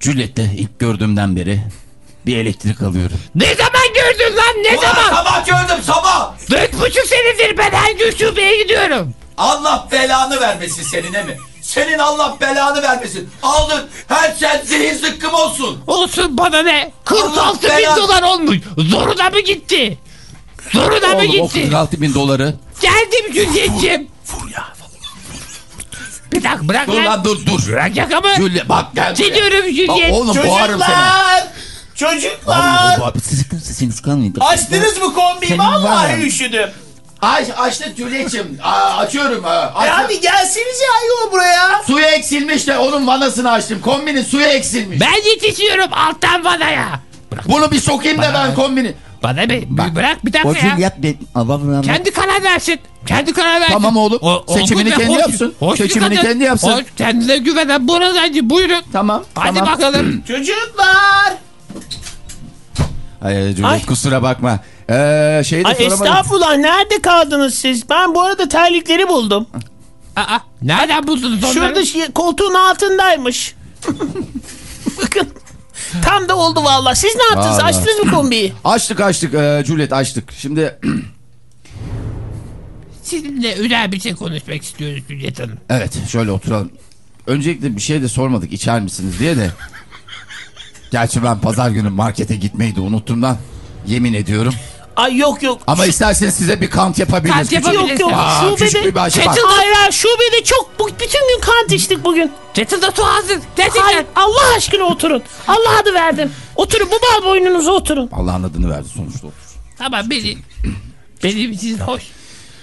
F: Juliet'te ilk gördüğümden beri bir elektrik alıyorum.
I: Ne zaman gördün lan ne
G: Ulan
I: zaman?
G: sabah gördüm sabah.
I: Dört buçuk senedir ben her gün şubeye gidiyorum.
G: Allah belanı vermesin seninle mi? Senin Allah belanı vermesin. Aldın her sen zihin zıkkım olsun.
I: Olsun bana ne? 46 bin
G: belanı-
I: dolar olmuş. Zoruna mı gitti? Zoruna mı
F: Oğlum o
I: gitti?
F: 46 bin doları.
I: Geldim Juliet'ciğim. Bir dakika bırak
F: Dur
I: lan.
F: lan dur dur.
I: Bırak yakamı.
F: Juliet bak gel. buraya. Bak oğlum boğarım seni.
G: Çocuklar. Çocuklar.
F: Abi, bu abi sıkılmayın.
G: Açtınız mı kombiyi?
F: Senin var
G: Vallahi
F: ya.
G: üşüdüm.
F: Aç, açtık Juliet'ciğim. Aa, Açıyorum. ha.
G: E
F: Aç-
G: hadi gelsenize ayol buraya.
F: Suyu eksilmiş de onun vanasını açtım. Kombinin suyu eksilmiş.
I: Ben yetişiyorum alttan vanaya.
F: Bunu bir sokayım da ben kombini.
I: Bana bir, bir bırak bir dakika ya.
F: yap
I: Kendi karar versin. Kendi karar versin.
F: Tamam oğlum. Seçimini
I: olgun ve
F: kendi
I: hoş-
F: yapsın.
I: hoş
F: Seçimini
I: kadın.
F: kendi yapsın.
I: Hoş, kendine güvenen buradan buyurun.
F: Tamam.
I: Hadi
F: tamam.
I: bakalım.
G: Çocuklar.
F: Ay Juliet
J: Ay.
F: kusura bakma. Ee, şey de
J: Ay
F: soramadım.
J: estağfurullah nerede kaldınız siz? Ben bu arada terlikleri buldum.
I: Aa, nereden buldunuz onları?
J: Şurada şey- koltuğun altındaymış. Bakın. Tam da oldu vallahi. Siz ne yaptınız?
F: Vallahi.
J: Açtınız mı kombiyi?
F: Açtık açtık ee, Juliet açtık. Şimdi
I: Sizinle özel bir şey konuşmak istiyoruz Juliet Hanım.
F: evet şöyle oturalım. Öncelikle bir şey de sormadık içer misiniz diye de. Gerçi ben pazar günü markete gitmeyi de unuttum lan. Yemin ediyorum.
J: Ay yok yok.
F: Ama isterseniz size bir kant yapabiliriz.
I: Kant yapabiliriz.
J: Yok yok.
F: Aa,
J: şubede.
F: bir.
J: Hayır hayır şubede çok bu, bütün gün kant içtik bugün.
I: Kettle'da su hazır. Gerçekten.
J: Hayır Allah aşkına oturun. Allah adı verdim. Oturun bu bal boynunuza oturun.
F: Allah'ın adını verdi sonuçta otur.
I: Tamam beni. Benim için hoş.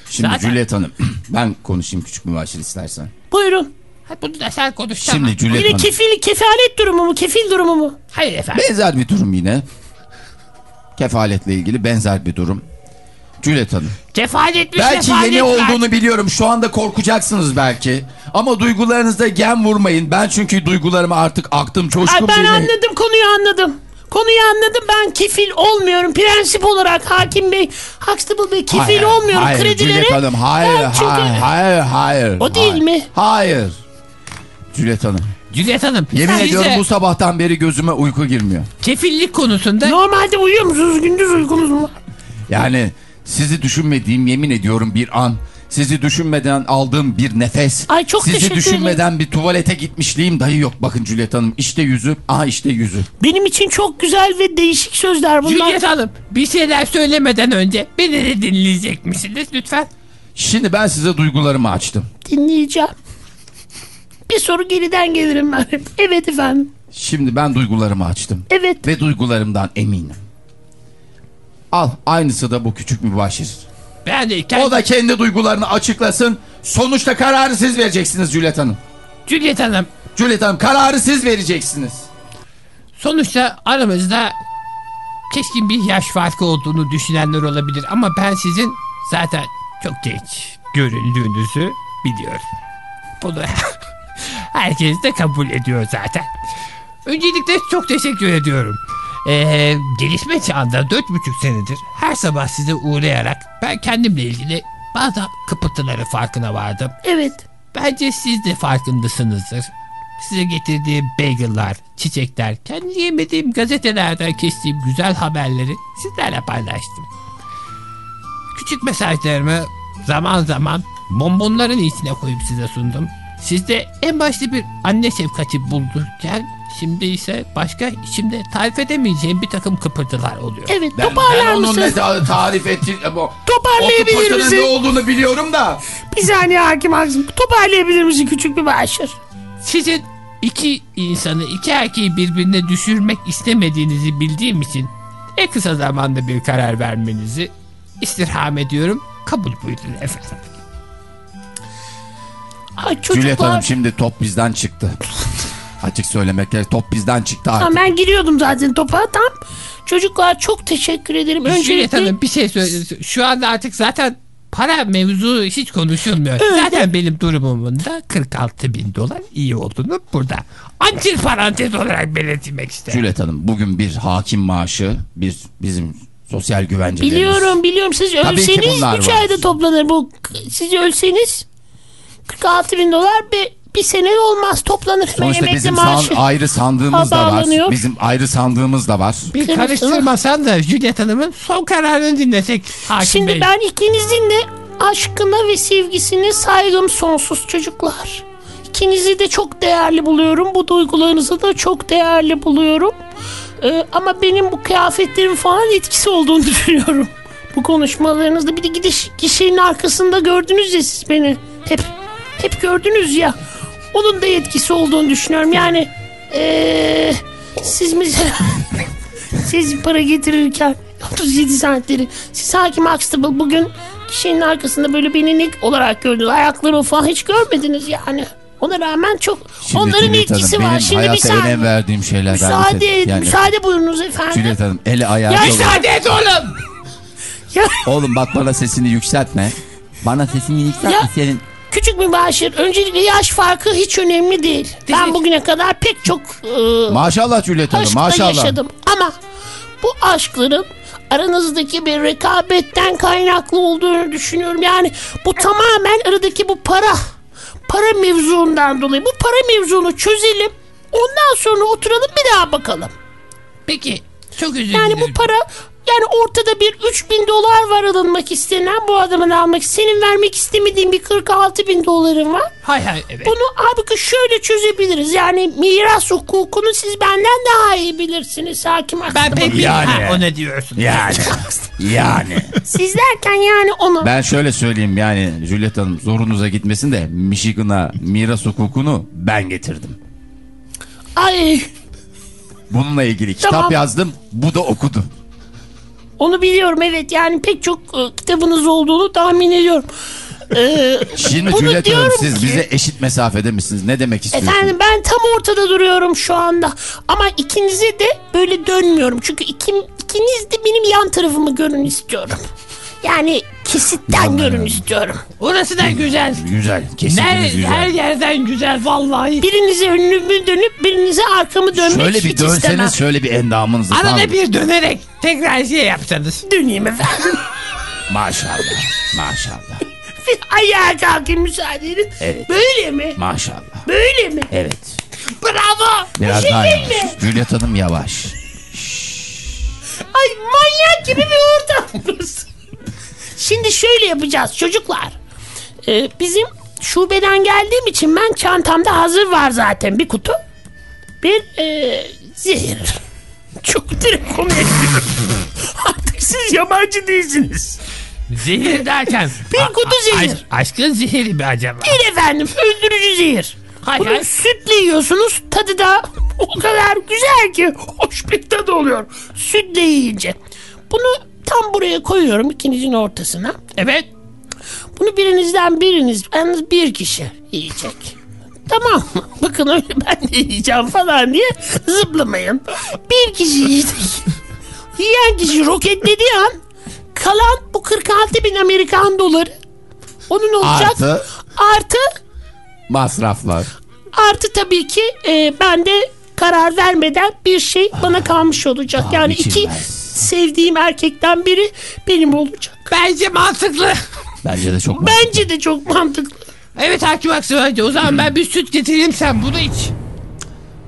F: Şimdi
I: Zaten-
F: Juliet Hanım ben konuşayım küçük mübaşir istersen.
J: Buyurun.
I: Ha, bunu da sen konuş
F: Şimdi. Juliet
J: Yine
F: Hanım.
J: kefil, kefalet durumu mu? Kefil durumu mu?
I: Hayır efendim.
F: Benzer bir durum yine. Kefaletle ilgili benzer bir durum. Juliet Hanım.
I: Kefalet mi
F: Belki
I: sefalet
F: yeni
I: mi?
F: olduğunu biliyorum. Şu anda korkacaksınız belki. Ama duygularınızda gem vurmayın. Ben çünkü duygularıma artık aktım.
J: Ay
F: Coşkun
J: ben
F: bir-
J: anladım konuyu anladım. Konuyu anladım ben kefil olmuyorum. Prensip olarak hakim bey, Huxtable bey kefil
F: Hayır,
J: olmuyorum
F: hayır,
J: kredilere.
F: Juliet Hanım hayır,
J: Ben çünkü-
F: hayır, hayır, hayır.
J: O değil
F: hayır.
J: mi?
F: Hayır. Juliet Hanım.
I: Juliet Hanım.
F: Yemin
I: size
F: ediyorum bu sabahtan beri gözüme uyku girmiyor.
I: Kefillik konusunda
J: Normalde uyuyor musunuz? Gündüz uykunuz mu var?
F: Yani sizi düşünmediğim yemin ediyorum bir an. Sizi düşünmeden aldığım bir nefes.
J: Ay, çok
F: Sizi düşünmeden bir tuvalete gitmişliğim dahi yok. Bakın Juliet Hanım işte yüzü. Aha işte yüzü.
J: Benim için çok güzel ve değişik sözler bunlar.
I: Juliet Hanım bir şeyler söylemeden önce beni de dinleyecek misiniz lütfen?
F: Şimdi ben size duygularımı açtım.
J: Dinleyeceğim. Bir soru geriden gelirim ben. Evet efendim.
F: Şimdi ben duygularımı açtım.
J: Evet.
F: Ve duygularımdan eminim. Al aynısı da bu küçük mübaşir.
I: Ben de kendi...
F: O da kendi duygularını açıklasın. Sonuçta kararı siz vereceksiniz Juliet Hanım.
I: Juliet Hanım
F: Juliet Hanım kararı siz vereceksiniz.
I: Sonuçta aramızda keskin bir yaş farkı olduğunu düşünenler olabilir ama ben sizin zaten çok genç göründüğünüzü biliyorum. Bunu herkes de kabul ediyor zaten. Öncelikle çok teşekkür ediyorum. Ee, gelişme çağında dört buçuk senedir her sabah size uğrayarak ben kendimle ilgili bazı kıpırtıları farkına vardım.
J: Evet.
I: Bence siz de farkındasınızdır. Size getirdiğim bagel'lar, çiçekler, kendi yemediğim gazetelerden kestiğim güzel haberleri sizlerle paylaştım. Küçük mesajlarımı zaman zaman bonbonların içine koyup size sundum. Siz de en başta bir anne şefkati buldurken şimdi ise başka içimde tarif edemeyeceğim bir takım kıpırtılar oluyor.
J: Evet
F: Ben,
J: toparlar
F: ben onun
J: mısın?
F: ne ta- tarif ettiği... O
J: Toparlayabilir
F: kıpırtının
J: misin?
F: ne olduğunu biliyorum da.
J: Bir saniye hakim haksın. Toparlayabilir misin küçük bir başır?
I: Sizin iki insanı, iki erkeği birbirine düşürmek istemediğinizi bildiğim için en kısa zamanda bir karar vermenizi istirham ediyorum. Kabul buyurun efendim.
J: Ay
F: Juliet
J: çocuklar.
F: Hanım şimdi top bizden çıktı. Açık söylemek gerek top bizden çıktı artık.
J: Tamam, ben giriyordum zaten topa tam. Çocuklar çok teşekkür ederim.
I: Juliet
J: Öncelikle
I: Hanım bir şey söyle. Şu anda artık zaten para mevzu hiç konuşulmuyor.
J: Evet.
I: Zaten benim durumumun da 46 bin dolar iyi olduğunu burada antil parantez olarak belirtmek isterim.
F: Juliet Hanım bugün bir hakim maaşı, bir bizim sosyal güvencelerimiz.
J: biliyorum biliyorum siz ölseniz
F: bunlar
J: 3
F: var.
J: ayda toplanır bu. Siz ölseniz 46 bin dolar bir, bir sene olmaz toplanır.
F: Sonuçta
J: Emekli
F: bizim san-
J: maaşı.
F: ayrı sandığımız da var. Bizim ayrı sandığımız da var.
I: Bir karıştırmasan da Juliet Hanım'ın son kararını dinlesek Hakim
J: Şimdi
I: Bey.
J: ben ikinizin de aşkına ve sevgisine saygım sonsuz çocuklar. İkinizi de çok değerli buluyorum. Bu duygularınızı da çok değerli buluyorum. Ee, ama benim bu kıyafetlerim falan etkisi olduğunu düşünüyorum. Bu konuşmalarınızda bir de gidiş kişinin arkasında gördünüz ya siz beni. Hep hep gördünüz ya. Onun da etkisi olduğunu düşünüyorum. Yani ee, siz mesela siz para getirirken 37 saatleri siz hakim Huxtable bugün kişinin arkasında böyle beni ne olarak gördünüz. Ayaklarımı falan hiç görmediniz yani. Ona rağmen çok
F: Şimdi
J: onların
F: Hanım,
J: etkisi
F: benim
J: var. Şimdi bir
F: hayata
J: saniye.
F: önem verdiğim şeylerden
J: Müsaade, et,
F: Yani-
J: müsaade buyurunuz efendim.
F: Juliet Hanım eli ayağı
J: Ya müsaade et oğlum. Ya,
F: Oğlum bak bana sesini yükseltme. Bana sesini yükseltme
J: Ya-
F: senin.
J: Küçük mübaşir. Öncelikle yaş farkı hiç önemli değil. Ben bugüne kadar pek çok e,
F: Maşallah Juliet Hanım maşallah.
J: yaşadım. Ama bu aşkların aranızdaki bir rekabetten kaynaklı olduğunu düşünüyorum. Yani bu tamamen aradaki bu para. Para mevzuundan dolayı. Bu para mevzunu çözelim. Ondan sonra oturalım bir daha bakalım.
I: Peki çok özür
J: Yani
I: dilerim.
J: bu para yani ortada bir 3000 dolar var alınmak istenen bu adamın almak. Senin vermek istemediğin bir 46 bin doların var.
I: Hay hay evet.
J: Bunu halbuki şöyle çözebiliriz. Yani miras hukukunu siz benden daha iyi bilirsiniz hakim
I: Ben pek
F: Yani.
I: Ha, o ne diyorsun?
F: Yani. yani.
J: Siz derken yani onu.
F: Ben şöyle söyleyeyim yani Juliet Hanım zorunuza gitmesin de Michigan'a miras hukukunu ben getirdim.
J: Ay
F: Bununla ilgili kitap
J: Tamam.
F: yazdım. Bu da okudu.
J: Onu biliyorum evet yani pek çok e, kitabınız olduğunu tahmin ediyorum. Ee,
F: Şimdi
J: bunu
F: Juliet Hanım
J: diyorum
F: siz
J: ki-
F: bize eşit mesafede misiniz? Ne demek istiyorsunuz?
J: Efendim ben tam ortada duruyorum şu anda. Ama ikinize de böyle dönmüyorum. Çünkü ikim, ikiniz de benim yan tarafımı görün istiyorum. Yani kesitten görün istiyorum.
I: Orası da güzel.
F: Güzel. Kesitiniz güzel.
I: her yerden güzel vallahi.
J: Birinize önümü dönüp birinize arkamı dönmek
F: Şöyle bir
J: hiç
F: dönseniz
J: istemem.
F: şöyle bir endamınızı
I: Arada
F: tam-
I: bir dönerek tekrar şey yapsanız.
J: Döneyim efendim.
F: Maşallah. Maşallah.
J: Ayağa kalkayım müsaade edin.
F: Evet.
J: Böyle mi?
F: Maşallah.
J: Böyle mi?
F: Evet.
J: Bravo.
F: Biraz
J: Bu şey
F: daha yavaş.
J: mi?
F: Juliet Hanım yavaş.
J: Ay manyak gibi bir ortam burası. Şimdi şöyle yapacağız çocuklar. Ee, bizim şubeden geldiğim için ben çantamda hazır var zaten bir kutu. Bir e, zehir. Çok direkt konuya giriyorum. Artık siz yabancı değilsiniz.
I: Zehir derken.
J: Bir kutu zehir.
I: aşk- aşkın zehiri mi acaba?
J: Değil efendim öldürücü zehir.
I: Hay
J: Bunu sütle yiyorsunuz tadı da o kadar güzel ki hoş bir tadı oluyor sütle yiyince. Bunu tam buraya koyuyorum ikinizin ortasına.
I: Evet.
J: Bunu birinizden biriniz yalnız bir kişi yiyecek. Tamam mı? Bakın öyle ben de yiyeceğim falan diye zıplamayın. Bir kişi yiyecek. Yiyen kişi roketlediği an kalan bu 46 bin Amerikan doları onun olacak.
F: Artı?
J: Artı,
F: Masraflar.
J: artı tabii ki e, ben de karar vermeden bir şey bana kalmış olacak. yani iki. Sevdiğim erkekten biri benim olacak.
I: Bence mantıklı.
F: Bence de çok
J: Bence de çok mantıklı.
I: Evet hakim haksız bence. O zaman ben bir süt getireyim sen bunu iç.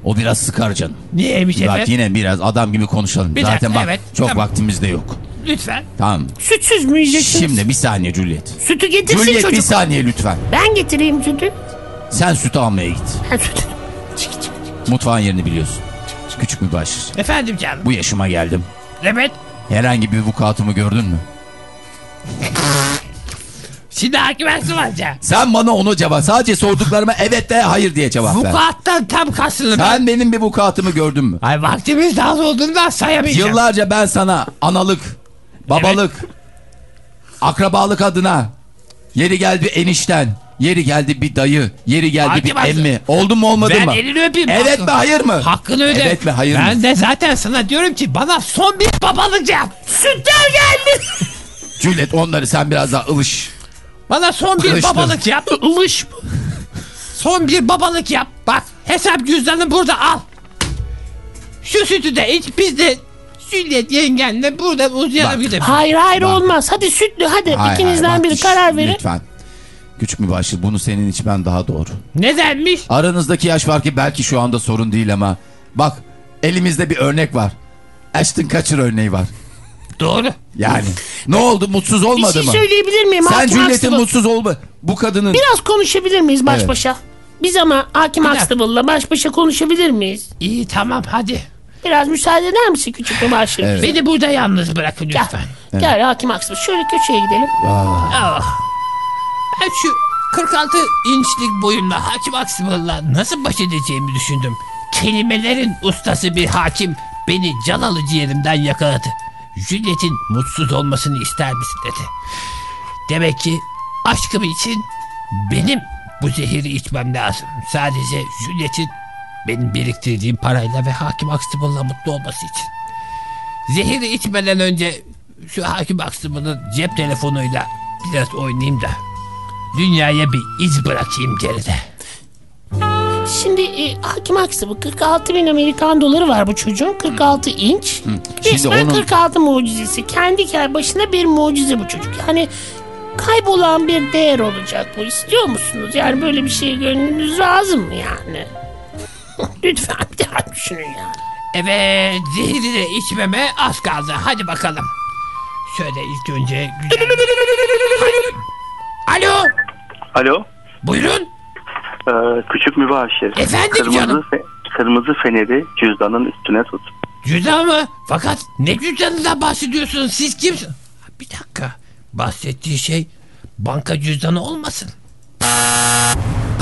F: O biraz sıkar canım.
I: Niyeymiş
F: Bak
I: efendim?
F: yine biraz adam gibi konuşalım.
I: Bir
F: Zaten
I: dakika,
F: bak
I: evet,
F: çok
I: tamam.
F: vaktimiz de yok.
I: Lütfen.
F: Tamam.
J: Sütsüz mü yiyeceksiniz?
F: Şimdi bir saniye Juliet.
J: Sütü getirsin
F: Juliet
J: çocuk.
F: bir saniye lütfen.
J: Ben getireyim sütü.
F: Sen sütü almaya git.
J: Ben sütü.
F: Mutfağın yerini biliyorsun. Küçük mübaşir.
I: Efendim canım.
F: Bu yaşıma geldim.
I: Evet.
F: Herhangi bir vukuatımı gördün mü?
I: Şimdi hakim haksız bence.
F: Sen bana onu cevap. Sadece sorduklarıma evet de hayır diye cevap ver.
I: Vukuattan tam kastını ben.
F: Sen benim bir vukuatımı gördün mü?
I: Ay vaktimiz daha az olduğundan sayamayacağım.
F: Yıllarca ben sana analık, babalık, akrabalık adına yeri geldi enişten, yeri geldi bir dayı, yeri geldi
I: Hakim
F: bir
I: haksız.
F: emmi. Oldu mu olmadı
I: ben
F: mı?
I: elini öpeyim.
F: Evet
I: hakkını-
F: mi hayır mı?
I: Hakkını öde.
F: Evet mi hayır
I: ben
F: mı?
I: de zaten sana diyorum ki bana son bir babalık yap. Sütler geldi.
F: Juliet onları sen biraz daha ılış.
I: Bana son bir
F: Kılıçlı.
I: babalık yap.
J: Ilış mı?
I: Son bir babalık yap. Bak hesap cüzdanı burada al. Şu sütü de iç biz de Süliyet yengenle buradan uzayalım gidelim.
J: Hayır hayır
F: Bak.
J: olmaz. Hadi sütlü hadi.
F: Hayır,
J: İkinizden
F: hayır, bak,
J: biri karar verin.
F: Lütfen. Küçük mübaşir bunu senin içmen daha doğru.
I: Nedenmiş?
F: Aranızdaki yaş farkı belki şu anda sorun değil ama bak elimizde bir örnek var. Ashton Kutcher örneği var.
I: Doğru.
F: Yani ne oldu mutsuz
J: Bir
F: olmadı
J: şey
F: mı?
J: söyleyebilir miyim?
F: Sen Juliet'in mutsuz olma. Bu kadının
J: Biraz konuşabilir miyiz baş
F: Evet.
J: başa? Biz ama Hakim
I: Bir.
J: Huxtable'la baş başa konuşabilir miyiz?
I: İyi tamam hadi.
J: Biraz müsaade eder misin küçük bir başlık?
F: Evet.
I: Beni burada yalnız bırakın
J: Gel.
I: lütfen.
J: Gel Hakim Huxtable. Şöyle köşeye gidelim.
I: Ah. Ben şu 46 inçlik boyumla hakim Aksım'la nasıl baş edeceğimi düşündüm. Kelimelerin ustası bir hakim beni can alıcı yerimden yakaladı. Juliet'in mutsuz olmasını ister misin dedi. Demek ki aşkım için benim bu zehiri içmem lazım. Sadece Juliet'in benim biriktirdiğim parayla ve hakim Aksım'la mutlu olması için. Zehiri içmeden önce şu hakim Aksım'ın cep telefonuyla biraz oynayayım da dünyaya bir iz bırakayım geride.
J: Şimdi e, Hakim Huxtable 46 bin Amerikan doları var bu çocuğun. 46 inç.
F: Şimdi
J: Resmen
F: onun-
J: 46 mucizesi. Kendi başına bir mucize bu çocuk. Yani kaybolan bir değer olacak bu. İstiyor musunuz? Yani böyle bir şey gönlünüz lazım mı yani? Lütfen bir daha düşünün yani.
I: Evet zehri de içmeme az kaldı. Hadi bakalım. Şöyle ilk önce güzel... Alo
P: Alo.
I: buyurun.
P: Ee, küçük mübaşir.
I: Efendim
P: kırmızı
I: canım?
P: fe- kırmızı feneri cüzdanın üstüne tut.
I: Cüzdan mı? Fakat ne cüzdanından bahsediyorsunuz siz kimsiniz? Bir dakika. Bahsettiği şey banka cüzdanı olmasın.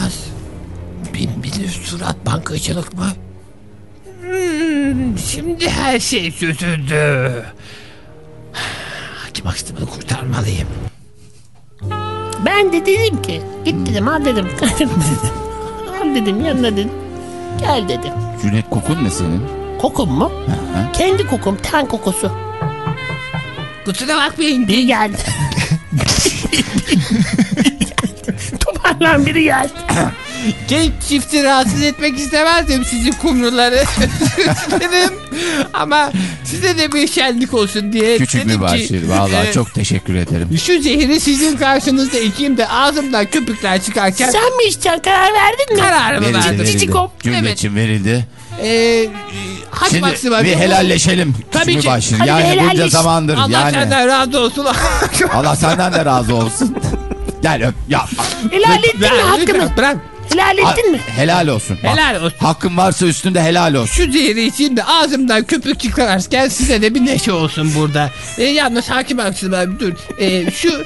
I: Az. Bin bilir surat bankacılık mı? Hmm, şimdi her şey çözüldü. Hakim Aksım'ı kurtarmalıyım.
J: Ben de dedim ki git dedim al dedim. al dedim yanına dedim. Gel dedim.
F: Juliet kokun ne senin?
J: Kokum mu? Kendi kokum ten kokusu.
I: Kusura bakmayın.
J: Biri geldi. Toparlan biri geldi.
I: Genç çifti rahatsız etmek istemezdim sizin kumruları. Üzgünüm. Ama size de bir şenlik olsun diye
F: Küçük
I: dedim ki,
F: mübaşir. Vallahi
I: e,
F: çok teşekkür ederim.
I: Şu zehri sizin karşınızda içeyim de ağzımdan köpükler çıkarken...
J: Sen mi içeceksin karar verdin mi?
I: Kararımı verdim.
F: verildi.
I: Evet.
F: Juliet'ciğim verildi.
I: Ee, hadi
F: Şimdi
I: Maksim
F: bir helalleşelim.
I: Tabii
F: Küçük
I: ki. Hadi
F: Yani bunca zamandır.
I: Allah
F: yani.
I: senden razı olsun.
F: Allah senden de razı olsun. Gel öp. Ya.
J: Helal ettin hakkını?
I: Bırak.
J: Helal ettin mi?
F: Helal olsun. Bak,
I: Helal olsun.
F: Hakkın varsa üstünde helal olsun.
I: Şu zehri içeyim de ağzımdan köpük çıkarken size de bir neşe olsun burada. E, yalnız hakim aksımı abi dur. E, şu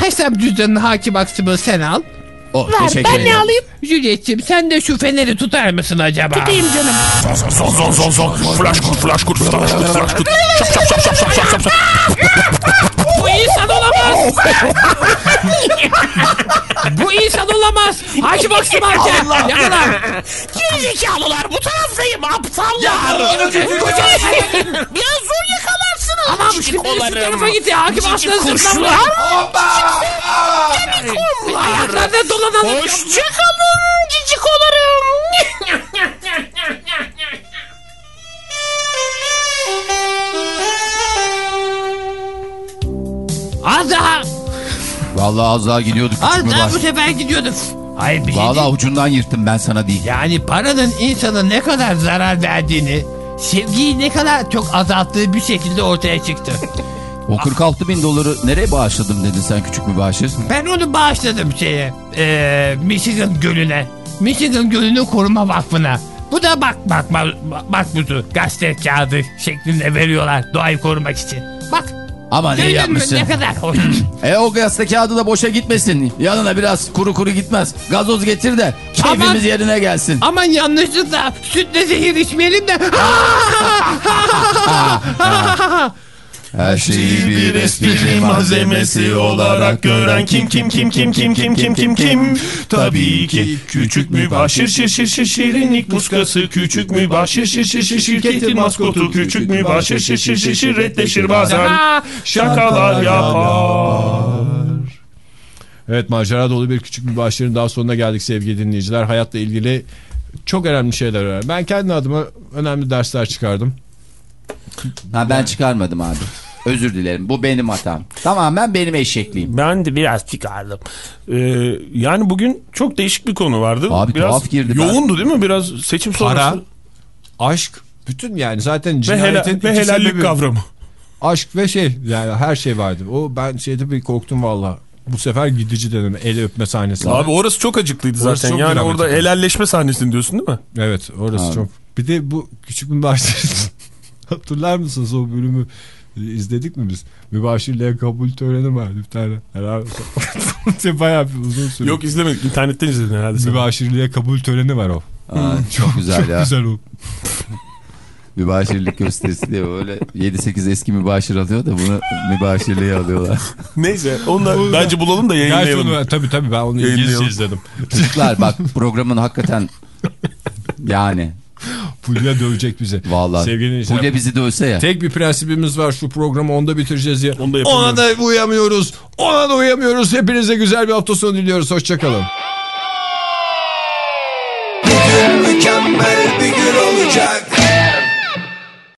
I: hesap cüzdanını hakim aksımı sen al.
F: O,
J: Ver ben
F: ederim.
J: ne alayım?
I: Juliet'ciğim sen de şu feneri tutar mısın acaba?
J: Tutayım canım.
G: Zon zon zon zon. Flash kurt flash kurt flash kurt flash kurt. Şap şap şap şap şap şap şap
I: insan olamaz. bu insan olamaz. Hacı Maksim amca. Yakala.
J: Gerizekalılar bu taraftayım aptallar.
I: Ya,
J: şey. Biraz zor yakalarsınız.
I: Tamam şimdi
J: üstü
I: tarafa gitti. Hakim aslan zırtlanma.
J: Cicikomlar.
I: Ayaklarda dolanalım.
J: Hoşçakalın cicikolarım.
I: Az daha.
F: Vallahi az daha gidiyorduk.
I: Az daha bu sefer gidiyorduk. Hayır bir şey
F: Vallahi
I: değil.
F: ucundan yırttım ben sana değil.
I: Yani paranın insana ne kadar zarar verdiğini, sevgiyi ne kadar çok azalttığı bir şekilde ortaya çıktı.
F: O 46 bin doları nereye bağışladım dedin sen küçük mübaşir?
I: Ben onu bağışladım şeye, eee Michigan Gölü'ne. Michigan Gölü'nü Koruma Vakfı'na. Bu da bak bak bak, bak buzu gazete kağıdı şeklinde veriyorlar doğayı korumak için. Gördün mü
F: yapmışsın.
I: Ne kadar hoş.
F: E o gazete kağıdı da boşa gitmesin. Yanına biraz kuru kuru gitmez. Gazoz getir de keyfimiz
I: Aman.
F: yerine gelsin.
I: Aman yanlışlıkla sütle zehir içmeyelim de.
F: Her şeyi bir espri malzemesi olarak gören kim kim kim kim kim kim kim kim kim
E: Tabii ki küçük mübaşir şir şir şir şirinlik muskası küçük mübaşir şir şir şir şirketin maskotu küçük mübaşir şir şir şir şirretleşir bazen şakalar yapar.
C: Evet macera dolu bir küçük başların daha sonuna geldik sevgili dinleyiciler. Hayatla ilgili çok önemli şeyler öğrendim. Ben kendi adıma önemli dersler çıkardım.
F: Ha ben çıkarmadım abi. Özür dilerim. Bu benim hatam. Tamamen benim eşekliğim.
E: Ben de biraz çıkardım. Ee, yani bugün çok değişik bir konu vardı.
F: Abi
E: biraz
F: tuhaf girdi. Ben-
E: Yoğundu değil mi? Biraz seçim sonrası.
C: Para, aşk, bütün yani zaten
E: Ve,
C: cinayetin
E: ve helallik
C: sebebi-
E: kavramı.
C: Aşk ve şey yani her şey vardı. O ben şeyde bir korktum valla. Bu sefer gidici dedim. El öpme sahnesi.
E: Abi orası çok acıklıydı
C: Orası
E: zaten.
C: çok
E: Yani orada helalleşme sahnesini diyorsun değil mi?
C: Evet orası
E: Abi.
C: çok. Bir de bu küçük mübaşir hatırlar mısınız o bölümü izledik mi biz? Mübaşirliğe kabul töreni vardı bir tane. Helal olsun. Bayağı bir uzun süre.
E: Yok izlemedik. İnternetten izledin herhalde.
C: Mübaşirliğe kabul töreni var o.
F: Aa, çok güzel
C: çok
F: ya.
C: güzel o.
F: Mübaşirlik gösterisi diye böyle 7-8 eski mübaşir alıyor da bunu mübaşirliğe alıyorlar.
E: Neyse onu da bence bulalım da yayınlayalım.
C: Onu, tabii tabii ben onu. İngilizce izledim.
F: Çocuklar bak programın hakikaten yani
C: Fulya dövecek bizi.
F: Vallahi.
C: Sevgili
F: Fulya bizi dövse ya.
C: Tek bir prensibimiz var şu programı onda bitireceğiz ya.
E: Onu da
C: Ona da uyamıyoruz. Ona da uyamıyoruz. Hepinize güzel bir hafta sonu diliyoruz. Hoşçakalın.
Q: Mükemmel bir gün olacak.